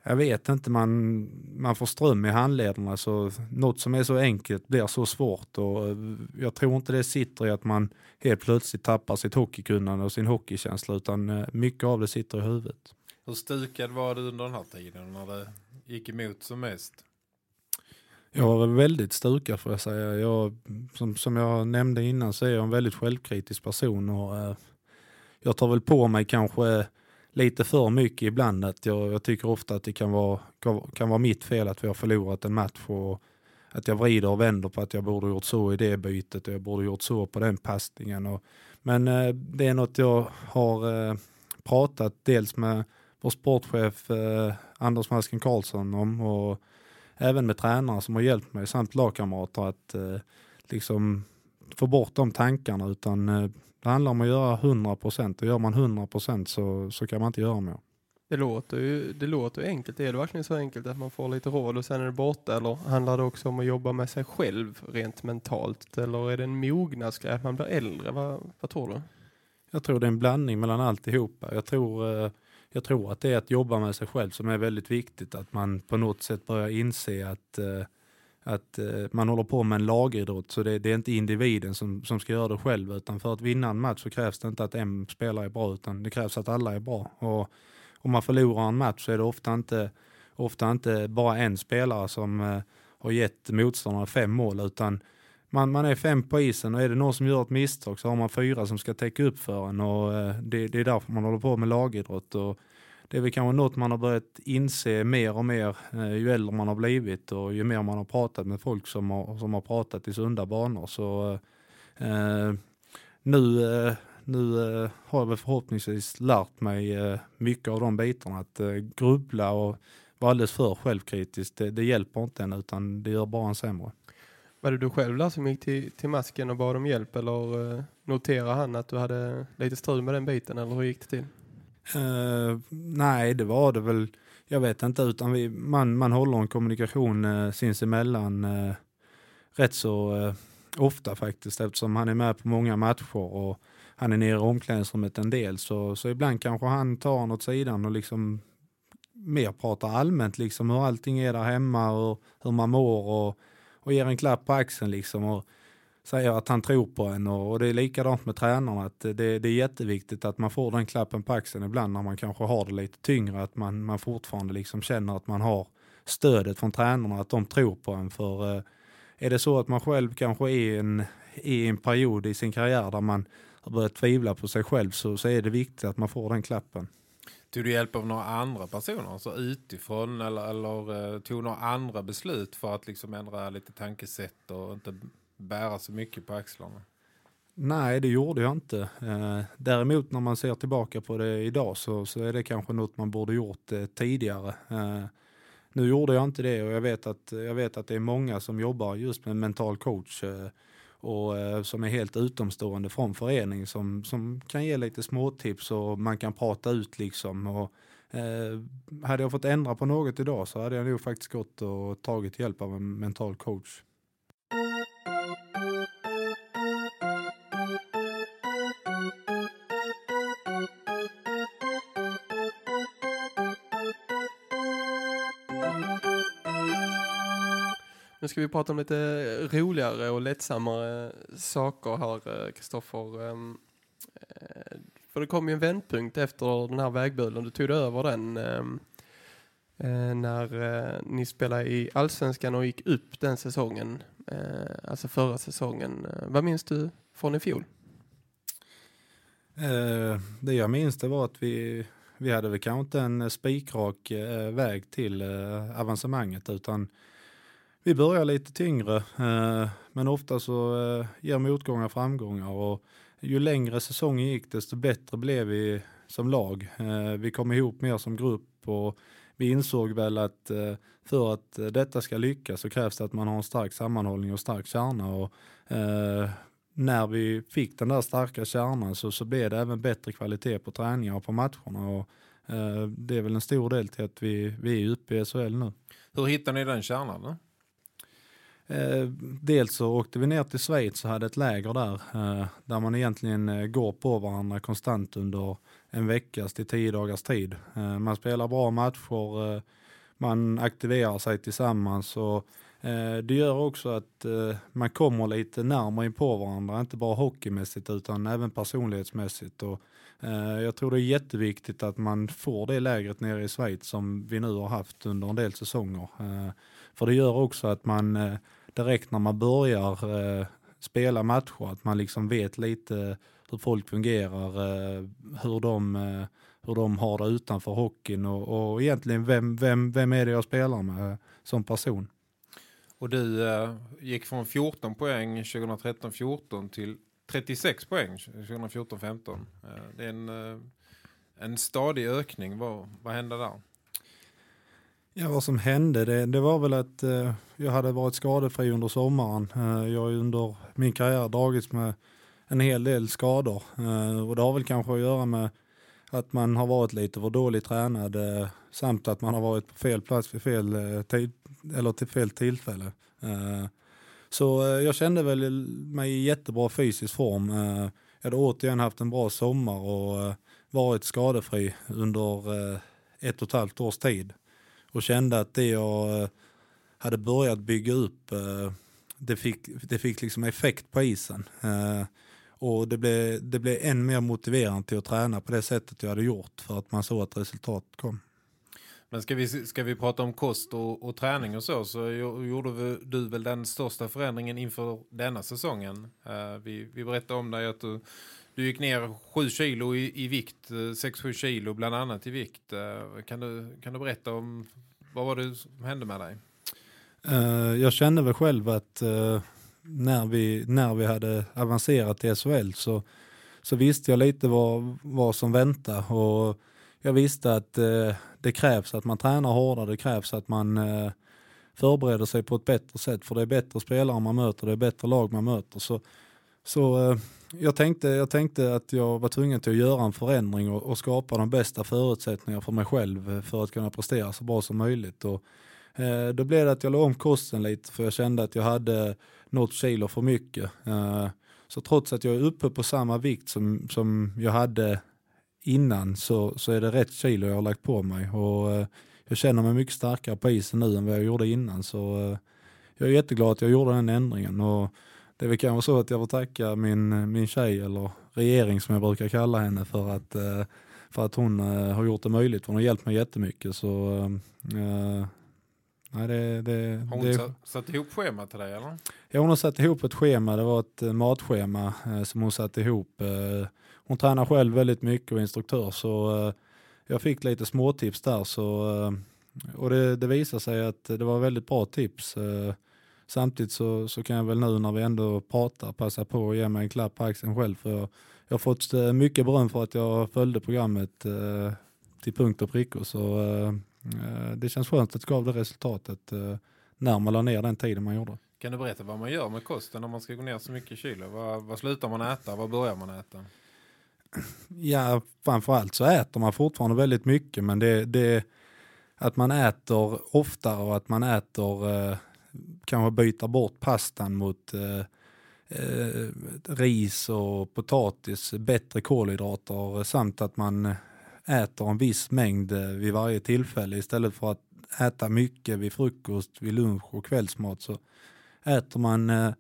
jag vet inte, man, man får ström i handlederna så något som är så enkelt blir så svårt och eh, jag tror inte det sitter i att man helt plötsligt tappar sitt hockeykunnande och sin hockeykänsla utan eh, mycket av det sitter i huvudet. Hur stukad var du under den här tiden när det gick emot som mest? Jag var väldigt stukad får jag säga. Jag, som, som jag nämnde innan så är jag en väldigt självkritisk person och eh, jag tar väl på mig kanske lite för mycket ibland. Att jag, jag tycker ofta att det kan vara, kan, kan vara mitt fel att vi har förlorat en match och att jag vrider och vänder på att jag borde gjort så i det bytet och jag borde gjort så på den passningen. Och, men eh, det är något jag har eh, pratat dels med vår sportchef eh, Anders Masken Karlsson om och även med tränare som har hjälpt mig samt lagkamrater att eh, liksom få bort de tankarna utan eh, det handlar om att göra 100 procent och gör man 100 procent så, så kan man inte göra mer. Det låter ju det låter enkelt. Är det verkligen så enkelt att man får lite råd och sen är det borta? Eller handlar det också om att jobba med sig själv rent mentalt? Eller är det en mognadsgrej att man blir äldre? Vad, vad tror du? Jag tror det är en blandning mellan alltihopa. Jag tror, eh, jag tror att det är att jobba med sig själv som är väldigt viktigt. Att man på något sätt börjar inse att, eh, att eh, man håller på med en lagidrott. Så det, det är inte individen som, som ska göra det själv. Utan för att vinna en match så krävs det inte att en spelare är bra utan det krävs att alla är bra. Och om man förlorar en match så är det ofta inte, ofta inte bara en spelare som eh, har gett motståndarna fem mål utan man, man är fem på isen och är det någon som gör ett misstag så har man fyra som ska täcka upp för en och eh, det, det är därför man håller på med lagidrott. Och det är väl kanske något man har börjat inse mer och mer eh, ju äldre man har blivit och ju mer man har pratat med folk som har, som har pratat i sunda banor. Så eh, nu, eh, nu eh, har jag väl förhoppningsvis lärt mig eh, mycket av de bitarna. Att eh, grubbla och vara alldeles för självkritisk, det, det hjälper inte en utan det gör bara en sämre. Var det du själv där som gick till, till masken och bad om hjälp eller eh, noterade han att du hade lite strul med den biten eller hur gick det till? Uh, nej, det var det väl. Jag vet inte, utan vi, man, man håller en kommunikation uh, sinsemellan uh, rätt så uh, ofta faktiskt eftersom han är med på många matcher och han är nere i omklädningsrummet en del. Så, så ibland kanske han tar honom åt sidan och liksom mer pratar allmänt liksom hur allting är där hemma och hur man mår och, och ger en klapp på axeln liksom. Och, säger att han tror på en och, och det är likadant med tränarna. Att det, det är jätteviktigt att man får den klappen på axeln ibland när man kanske har det lite tyngre. Att man, man fortfarande liksom känner att man har stödet från tränarna, att de tror på en. För eh, är det så att man själv kanske är i en, i en period i sin karriär där man har börjat tvivla på sig själv så, så är det viktigt att man får den klappen. Tog du hjälp av några andra personer, alltså utifrån eller, eller eh, tog några andra beslut för att liksom ändra lite tankesätt och inte bära så mycket på axlarna? Nej, det gjorde jag inte. Eh, däremot när man ser tillbaka på det idag så, så är det kanske något man borde gjort eh, tidigare. Eh, nu gjorde jag inte det och jag vet, att, jag vet att det är många som jobbar just med mental coach eh, och eh, som är helt utomstående från förening som, som kan ge lite småtips och man kan prata ut liksom. Och, eh, hade jag fått ändra på något idag så hade jag nog faktiskt gått och tagit hjälp av en mental coach. Nu ska vi prata om lite roligare och lättsammare saker här, eh, Kristoffer. Ehm, eh, för det kom ju en vändpunkt efter den här vägbulen. Du tog över den ehm, eh, när ni spelade i Allsvenskan och gick upp den säsongen. Eh, alltså förra säsongen. Eh, vad minns du från i fjol? Eh, det jag minns det var att vi, vi hade väl kanske inte en eh, spikrak eh, väg till eh, avancemanget utan vi börjar lite tyngre eh, men ofta så eh, ger motgångar framgångar och ju längre säsongen gick desto bättre blev vi som lag. Eh, vi kom ihop mer som grupp och vi insåg väl att eh, för att eh, detta ska lyckas så krävs det att man har en stark sammanhållning och stark kärna och eh, när vi fick den där starka kärnan så, så blev det även bättre kvalitet på träningar och på matcherna. Och, eh, det är väl en stor del till att vi, vi är uppe i SHL nu. Hur hittar ni den kärnan då? Eh, dels så åkte vi ner till Schweiz och hade ett läger där. Eh, där man egentligen eh, går på varandra konstant under en veckas till tio dagars tid. Eh, man spelar bra matcher, eh, man aktiverar sig tillsammans och eh, det gör också att man kommer lite närmare in på varandra, inte bara hockeymässigt utan även personlighetsmässigt. Och, jag tror det är jätteviktigt att man får det lägret nere i Schweiz som vi nu har haft under en del säsonger. För det gör också att man direkt när man börjar eh, spela matcher, att man liksom vet lite hur folk fungerar, eh, hur de, eh, hur de har det utanför hockeyn och, och egentligen vem, vem, vem är det jag spelar med som person. Och du eh, gick från 14 poäng 2013-14 till 36 poäng 2014-15. Eh, det är en, eh, en stadig ökning. Vad, vad hände där? Ja, vad som hände det, det var väl att eh, jag hade varit skadefri under sommaren. Eh, jag har under min karriär dragits med en hel del skador eh, och det har väl kanske att göra med att man har varit lite för dåligt tränad eh, samt att man har varit på fel plats vid fel eh, tid eller till fel tillfälle. Eh, så eh, jag kände väl mig i jättebra fysisk form. Eh, jag hade återigen haft en bra sommar och eh, varit skadefri under eh, ett och ett halvt års tid. Och kände att det jag eh, hade börjat bygga upp, eh, det fick, det fick liksom effekt på isen. Eh, och det blev, det blev än mer motiverande till att träna på det sättet jag hade gjort för att man såg att resultat kom. Men ska vi, ska vi prata om kost och, och träning och så så gjorde du väl den största förändringen inför denna säsongen. Uh, vi, vi berättade om dig att du, du gick ner 7 kilo i, i vikt, eh, 6-7 kilo bland annat i vikt. Eh, kan, du, kan du berätta om vad var det som hände med dig? Uh, jag kände väl själv att när, vi, när vi hade avancerat till SHL så, så visste jag lite vad, vad som väntade och jag visste att det krävs att man tränar hårdare, det krävs att man förbereder sig på ett bättre sätt för det är bättre spelare man möter, det är bättre lag man möter. Så, så eh, jag, tänkte, jag tänkte att jag var tvungen till att göra en förändring och, och skapa de bästa förutsättningarna för mig själv eh, för att kunna prestera så bra som möjligt. Och, eh, då blev det att jag la om kosten lite för jag kände att jag hade något kilo för mycket. Eh, så trots att jag är uppe på samma vikt som, som jag hade innan så, så är det rätt kilo jag har lagt på mig. Och, eh, jag känner mig mycket starkare på isen nu än vad jag gjorde innan. Så eh, jag är jätteglad att jag gjorde den ändringen. Och det är väl kanske så att jag får tacka min, min tjej eller regering som jag brukar kalla henne för att, eh, för att hon eh, har gjort det möjligt. Hon har hjälpt mig jättemycket. Så, eh, nej, det, det, har hon det, satt ihop schema till dig eller? Ja, hon har satt ihop ett schema. Det var ett matschema som hon satt ihop hon tränar själv väldigt mycket och är instruktör så jag fick lite småtips där så och det, det visade sig att det var väldigt bra tips. Eh, samtidigt så, så kan jag väl nu när vi ändå pratar passa på att ge mig en klapp på axeln själv för jag, jag har fått mycket beröm för att jag följde programmet till punkt och pricka så det känns skönt att det gav det resultatet när man la ner den tiden man gjorde. Kan du berätta vad man gör med kosten om man ska gå ner så mycket kilo? Vad, vad slutar man äta? Vad börjar man äta? ja, framförallt så äter man fortfarande väldigt mycket men det, det att man äter oftare och att man äter, eh, kanske byta bort pastan mot eh, eh, ris och potatis, bättre kolhydrater samt att man äter en viss mängd eh, vid varje tillfälle istället för att äta mycket vid frukost, vid lunch och kvällsmat så äter man eh,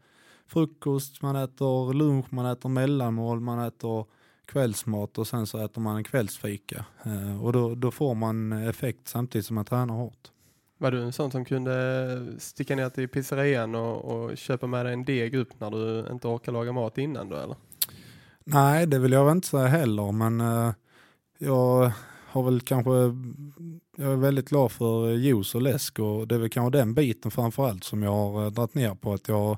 frukost, man äter lunch, man äter mellanmål, man äter kvällsmat och sen så äter man en kvällsfika. Eh, och då, då får man effekt samtidigt som man tränar hårt. Var du en sån som kunde sticka ner till pizzerian och, och köpa med dig en deg upp när du inte orkar laga mat innan då eller? Nej, det vill jag väl inte säga heller, men uh, jag har väl kanske, jag är väldigt glad för juice och läsk och det är väl kanske den biten framförallt som jag har eh, dragit ner på att jag,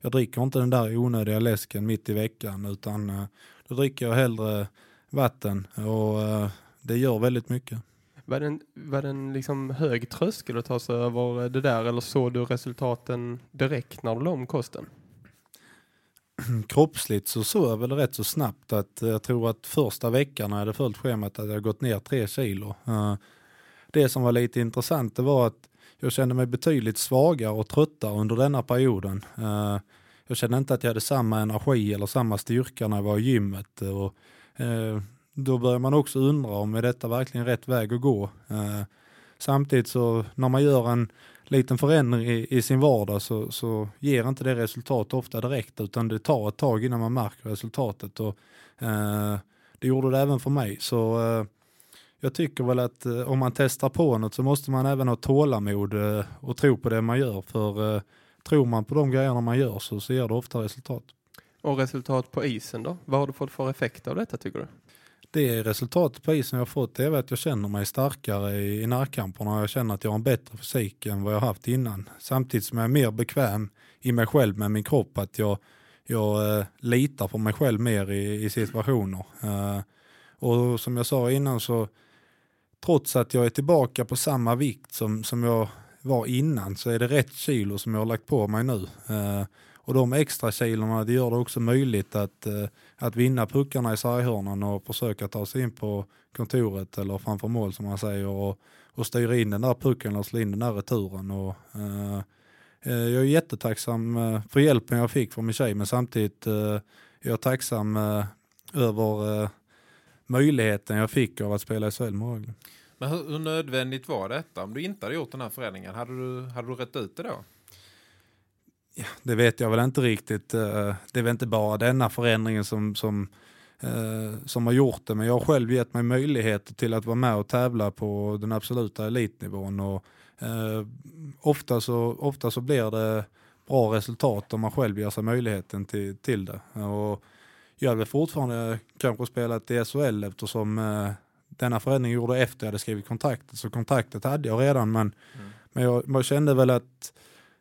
jag dricker inte den där onödiga läsken mitt i veckan utan uh, då dricker jag hellre vatten och eh, det gör väldigt mycket. Var det en, var det en liksom hög tröskel att ta sig över det där eller såg du resultaten direkt när du la om kosten? kroppsligt så såg jag väl rätt så snabbt att eh, jag tror att första veckan när jag hade följt schemat att jag gått ner tre kilo. Eh, det som var lite intressant det var att jag kände mig betydligt svagare och tröttare under denna perioden. Eh, jag kände inte att jag hade samma energi eller samma styrka när jag var i gymmet. Och, då börjar man också undra om är detta verkligen rätt väg att gå. Eh, samtidigt så när man gör en liten förändring i, i sin vardag så, så ger inte det resultat ofta direkt utan det tar ett tag innan man märker resultatet. Och, eh, det gjorde det även för mig. Så eh, jag tycker väl att eh, om man testar på något så måste man även ha tålamod eh, och tro på det man gör. För eh, tror man på de grejerna man gör så, så ger det ofta resultat. Och resultat på isen då? Vad har du fått för effekt av detta tycker du? Det resultatet på isen jag fått är att jag känner mig starkare i, i närkamperna. Jag känner att jag har en bättre fysik än vad jag haft innan. Samtidigt som jag är mer bekväm i mig själv med min kropp. Att jag, jag eh, litar på mig själv mer i, i situationer. Eh, och som jag sa innan så trots att jag är tillbaka på samma vikt som, som jag var innan så är det rätt kilo som jag har lagt på mig nu. Eh, och de extra kilorna det gör det också möjligt att, eh, att vinna puckarna i sarghörnan och försöka ta sig in på kontoret eller framför mål som man säger och, och styra in den där pucken och slå in den där returen. Och, eh, eh jag är jättetacksam eh, för hjälpen jag fick från min tjej men samtidigt eh, är jag tacksam eh, över eh, möjligheten jag fick av att spela i SHL med Men hur, hur nödvändigt var detta? Om du inte hade gjort den här förändringen, hade du, hade du rätt ut det då? Det vet jag väl inte riktigt. Eh, det är väl inte bara denna förändringen som, som, eh, som har gjort det, men jag har själv gett mig möjligheter till att vara med och tävla på den absoluta elitnivån. Och, eh, ofta, så, ofta så blir det bra resultat om man själv ger sig möjligheten till, till det. Och jag hade fortfarande kanske spelat i SHL eftersom eh, denna förändring gjorde efter jag hade skrivit kontraktet. Så kontraktet hade jag redan, men, mm. men jag, jag kände väl att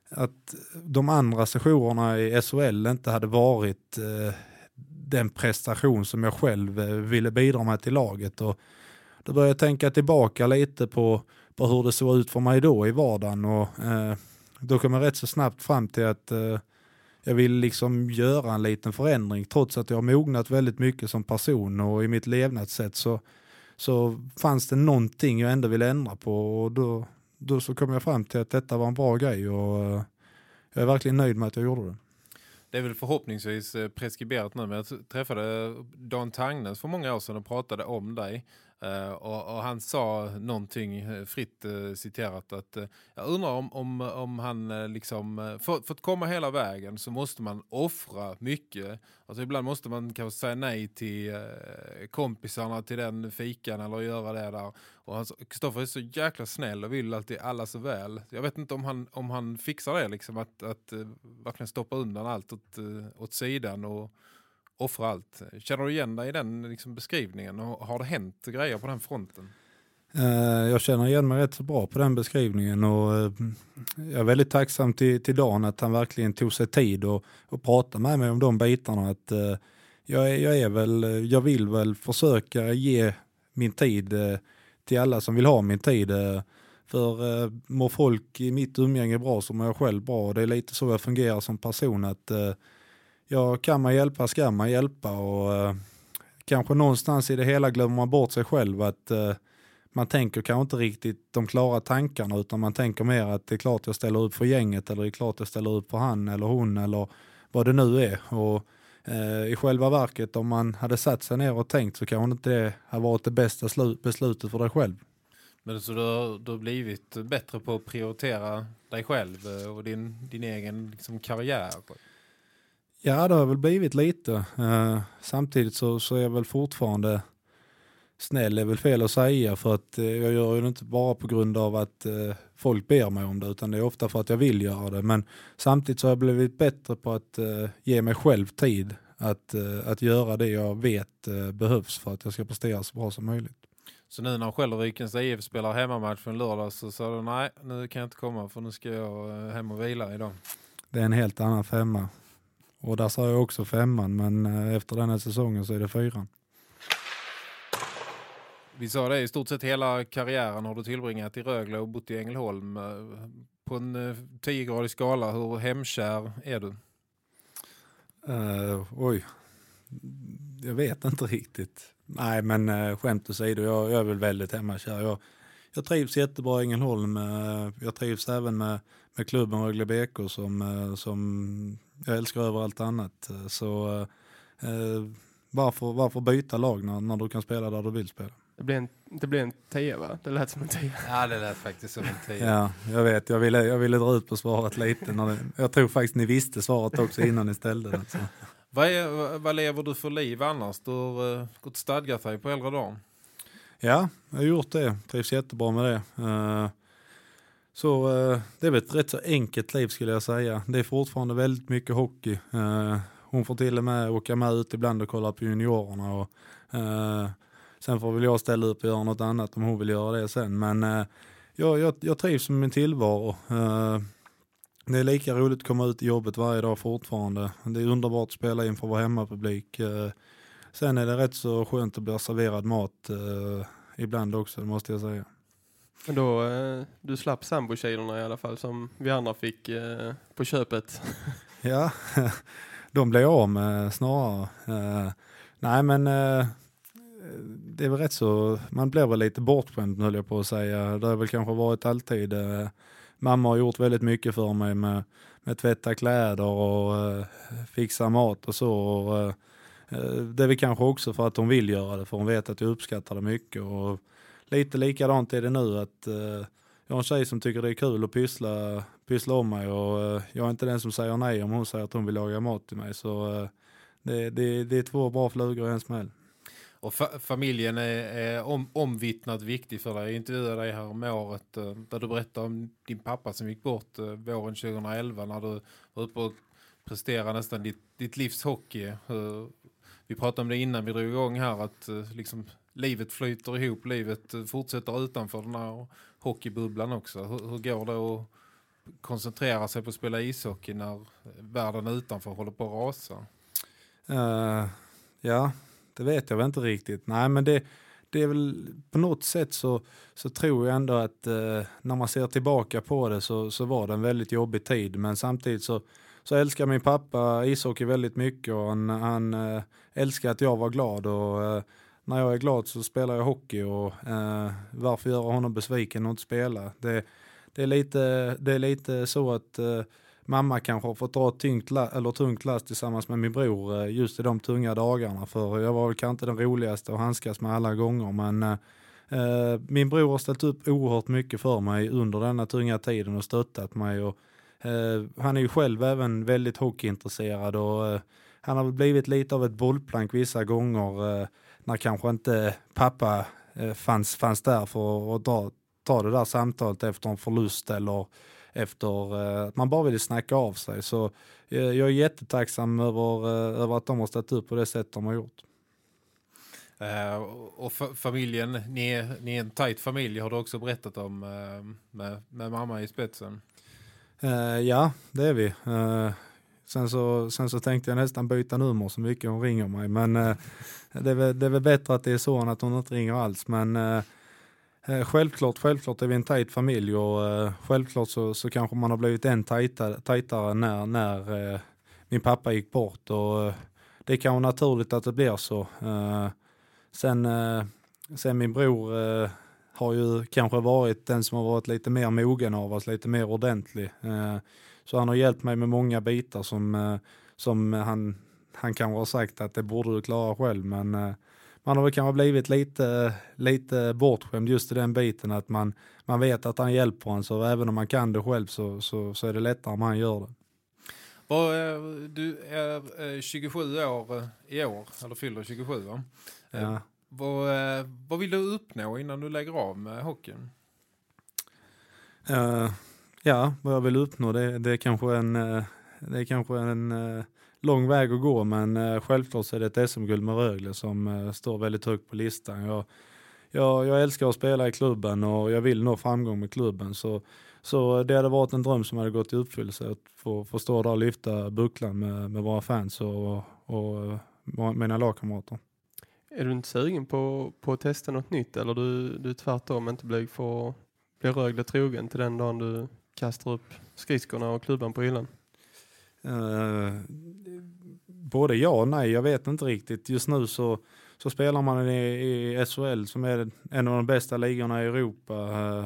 att de andra sessionerna i SHL inte hade varit eh, den prestation som jag själv eh, ville bidra med till laget. Och då började jag tänka tillbaka lite på, på hur det såg ut för mig då i vardagen. Och eh, då kom jag rätt så snabbt fram till att eh, jag vill liksom göra en liten förändring. Trots att jag har mognat väldigt mycket som person och i mitt levnadssätt så, så fanns det någonting jag ändå ville ändra på. Och då, då så kom jag fram till att detta var en bra grej och eh, jag är verkligen nöjd med att jag gjorde det. Det är väl förhoppningsvis eh, preskriberat nu men jag träffade Dan Tangnes för många år sedan och pratade om dig Uh, och, och, han sa någonting eh, fritt uh, citerat att jag undrar om, om, om han liksom för, för, att komma hela vägen så måste man offra mycket. Alltså ibland måste man kanske säga nej till kompisarna till den fikan eller göra det där. Och Kristoffer är så jäkla snäll och vill alltid alla så väl. Jag vet inte om han, om han fixar det liksom att, att verkligen stoppa undan allt åt, åt sidan och offra allt. Känner du igen dig i den liksom, beskrivningen och har det hänt grejer på den fronten? Eh, jag känner igen mig rätt så bra på den beskrivningen och eh, jag är väldigt tacksam till, till Dan att han verkligen tog sig tid och, och pratade med mig om de bitarna. Att, eh, jag, är, jag, är väl, jag vill väl försöka ge min tid till alla som vill ha min tid. För mår folk i mitt umgänge bra så mår jag själv bra och det är lite så jag fungerar som person. att ja, kan man hjälpa ska man hjälpa och eh, kanske någonstans i det hela glömmer man bort sig själv att eh, man tänker kanske inte riktigt de klara tankarna utan man tänker mer att det är klart jag ställer upp för gänget eller det är klart jag ställer upp för han eller hon eller vad det nu är. Och, eh, I själva verket om man hade satt sig ner och tänkt så kanske inte det hade varit det bästa beslutet för dig själv. Men så du har, du har blivit bättre på att prioritera dig själv eh, och din, din egen liksom, karriär? Ja, det har väl blivit lite. Uh, samtidigt så, så är jag väl fortfarande snäll är väl fel att säga för att uh, jag gör det inte bara på grund av att uh, folk ber mig om det utan det är ofta för att jag vill göra det. Men samtidigt så har jag blivit bättre på att ge mig själv tid att, att göra det jag vet behövs för att jag ska prestera så bra som möjligt. Så nu när Skällervikens IF spelar hemmamatch för en lördag så sa du nej, nu kan jag inte komma för nu ska jag hem och vila idag. Det är en helt annan femma. Och där sa jag också femman, men eh, efter den här säsongen så är det fyran. Vi sa det, i stort sett hela karriären har du tillbringat i Rögle och bott i Ängelholm. Eh, på en 10-gradig eh, skala, hur hemkär är du? Uh, oj, jag vet inte riktigt. Nej, men uh, skämt åsido, jag, jag är väl väldigt hemmakär. Jag, jag trivs jättebra i Ängelholm. Jag trivs även med, med klubben Rögle BK som, som jag älskar över allt annat. Så eh, varför, varför byta lag när, när du kan spela där du vill spela? Det blir en, det blir en tia va? Det lät som en tia. Ja, det lät faktiskt som en tia. Ja, jag vet. Jag ville, jag ville dra ut på svaret lite. När det, jag tror faktiskt ni visste svaret också innan ni ställde det. Så. Vad, är, vad lever du för liv annars? Du har uh, gått stadgat dig på äldre dagen. Ja, jag har gjort det. Trivs jättebra med det. Uh, så eh, det är väl ett rätt så enkelt liv skulle jag säga. Det är fortfarande väldigt mycket hockey. Eh, hon får till och med åka med ut ibland och kolla på juniorerna. Och, eh, sen får väl jag ställa upp och göra något annat om hon vill göra det sen. Men eh, jag, jag, jag trivs med min tillvaro. Eh, det är lika roligt att komma ut i jobbet varje dag fortfarande. Det är underbart att spela inför vår hemmapublik. Eh, sen är det rätt så skönt att bli serverad mat ibland också, måste jag säga. Då, eh, du slapp sambokilorna i alla fall som vi andra fick eh, på köpet. ja, de blev jag av med snarare. Eh, nej men eh, det är väl rätt så, man blir väl lite bortskämd höll jag på att säga. Det har väl kanske varit alltid. Eh, mamma har gjort väldigt mycket för mig med, med tvätta kläder och eh, fixa mat och så. Och, det är väl kanske också för att hon vill göra det, för hon vet att jag uppskattar det mycket. Och lite likadant är det nu att eh, jag har en tjej som tycker det är kul att pyssla, pyssla om mig och eh, jag är inte den som säger nej om hon säger att hon vill laga mat till mig. Så eh, det, det, det är två bra flugor i en smäll. Och fa familjen är, är om, omvittnat viktig för dig. Jag intervjuade dig här om året där du berättade om din pappa som gick bort våren 2011 när du var uppe och presterade nästan ditt, ditt livs hockey. Vi pratade om det innan vi drog igång här att liksom livet flyter ihop, livet eh, fortsätter utanför den här hockeybubblan också. Hur, hur går det att koncentrera sig på att spela ishockey när världen utanför håller på att rasa? Uh, ja, det vet jag väl inte riktigt. Nej, men det, det är väl på något sätt så, så tror jag ändå att uh, när man ser tillbaka på det så, så var det en väldigt jobbig tid. Men samtidigt så, så älskar min pappa ishockey väldigt mycket och han, han uh, älskar att jag var glad och när jag är glad så spelar jag hockey och eh, varför göra honom besviken och inte spela? Det, det, är, lite, det är lite så att eh, mamma kanske har fått dra tungt, eller tungt last tillsammans med min bror eh, just i de tunga dagarna. För jag var väl kanske inte den roligaste att handskas med alla gånger men eh, eh, min bror har ställt upp oerhört mycket för mig under denna tunga tiden och stöttat mig. Och, eh, han är ju själv även väldigt hockeyintresserad och eh, han har blivit lite av ett bollplank vissa gånger eh, när kanske inte pappa eh, fanns, fanns där för att dra, ta det där samtalet efter en förlust eller efter eh, att man bara ville snacka av sig. Så eh, jag är jättetacksam över, över att de har ställt upp på det sätt de har gjort. Uh, och familjen, ni är, ni är en tajt familj har du också berättat om uh, med, med mamma i spetsen. Uh, ja, det är vi. Sen så, sen så tänkte jag nästan byta nummer så mycket hon ringer mig. Men eh, det, är väl, det är väl bättre att det är så än att hon inte ringer alls. Men eh, eh självklart, självklart är vi en tajt familj och eh, självklart så, så kanske man har blivit än tajtare, tajtare när, när eh, min pappa gick bort. Och eh, det är kanske naturligt att det blir så. Eh, sen, eh, sen min bror har ju kanske varit den som har varit lite mer mogen av oss, lite mer ordentlig. Så han har hjälpt mig med många bitar som, eh, som han, han kanske har sagt att det borde du klara själv. Men eh, man har väl kanske blivit lite, lite bortskämd just i den biten att man, man vet att han hjälper en så även om man kan det själv så, så, så är det lättare om han gör det. Eh, du är eh, 27 år i år, eller fyller 27 va? Ja. Vad, vad vill du uppnå innan du lägger av med hockeyn? Ja, vad jag vill uppnå det, det är kanske en, eh, det är kanske en eh, lång väg att gå men eh, självklart så är det ett SM-guld med Rögle som står väldigt högt på listan. Jag, jag, jag älskar att spela i klubben och jag vill nå framgång med klubben så, så det hade varit en dröm som hade gått i uppfyllelse att få, få stå där och lyfta bucklan med, med våra fans och, och mina lagkamrater. Är du inte sugen på, på att testa något nytt eller du, du tvärtom inte blir, för, blir Rögle trogen till den dagen du kastar upp skridskorna och klubban på hyllan? Uh, både ja och nej, jag vet inte riktigt. Just nu så, så spelar man i, i SHL som är en av de bästa ligorna i Europa. Uh,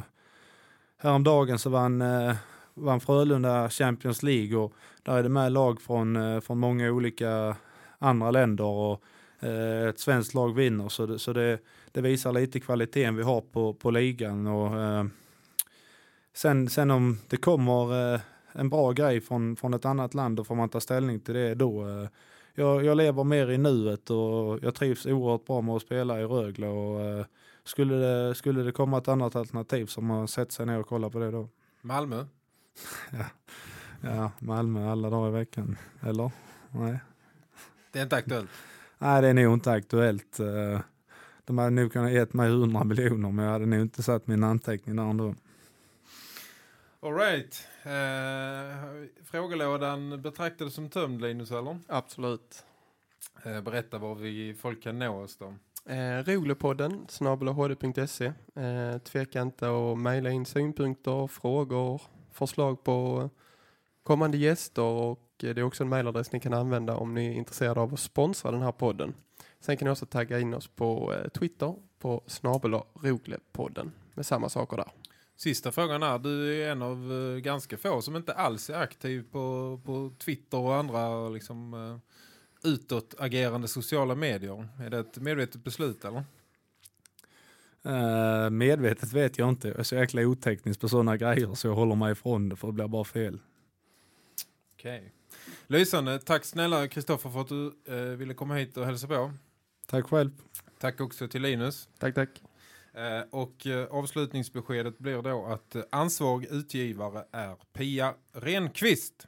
häromdagen så vann, uh, vann Frölunda Champions League och där är det med lag från, uh, från många olika andra länder och uh, ett svenskt lag vinner så, det, så det, det visar lite kvaliteten vi har på, på ligan och uh, sen, sen om det kommer uh, en bra grej från, från ett annat land och får man ta ställning till det då. Uh, jag, jag lever mer i nuet och jag trivs oerhört bra med att spela i Rögle och uh, skulle, det, skulle det komma ett annat alternativ som man sätter sig ner och kollar på det då. Malmö? ja. ja, Malmö alla dagar i veckan. Eller? Nej. Det är inte aktuellt? Nej, det är nog inte aktuellt. Uh, de hade nog kunnat gett mig 100 miljoner men jag hade nog inte satt min anteckning där ändå. All right. Eh, frågelådan betraktades som tömd, Linus, eller? Absolut. Eh, berätta var vi folk kan nå oss då. Eh, Roglepodden, snabelahd.se. Eh, tveka inte att mejla in synpunkter, frågor, förslag på kommande gäster och det är också en mejladress ni kan använda om ni är intresserade av att sponsra den här podden. Sen kan ni också tagga in oss på eh, Twitter på snabela Roglepodden med samma saker där. Sista frågan är, du är en av uh, ganska få som inte alls är aktiv på, på Twitter och andra liksom, uh, utåtagerande sociala medier. Är det ett medvetet beslut eller? Uh, medvetet vet jag inte. Jag är så jäkla oteknisk på sådana grejer så jag håller mig ifrån det för det blir bara fel. Okej. Okay. Lysande. Tack snälla Kristoffer för att du uh, ville komma hit och hälsa på. Tack själv. Tack också till Linus. Tack, tack. Eh, och eh, avslutningsbeskedet blir då att eh, ansvarig utgivare är Pia Renqvist.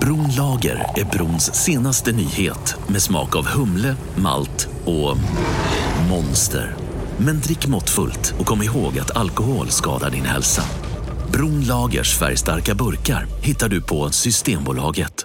Bronlager är brons senaste nyhet med smak av humle, malt och monster. Men drick måttfullt och kom ihåg att alkohol skadar din hälsa. Bronlagers färgstarka burkar hittar du på Systembolaget.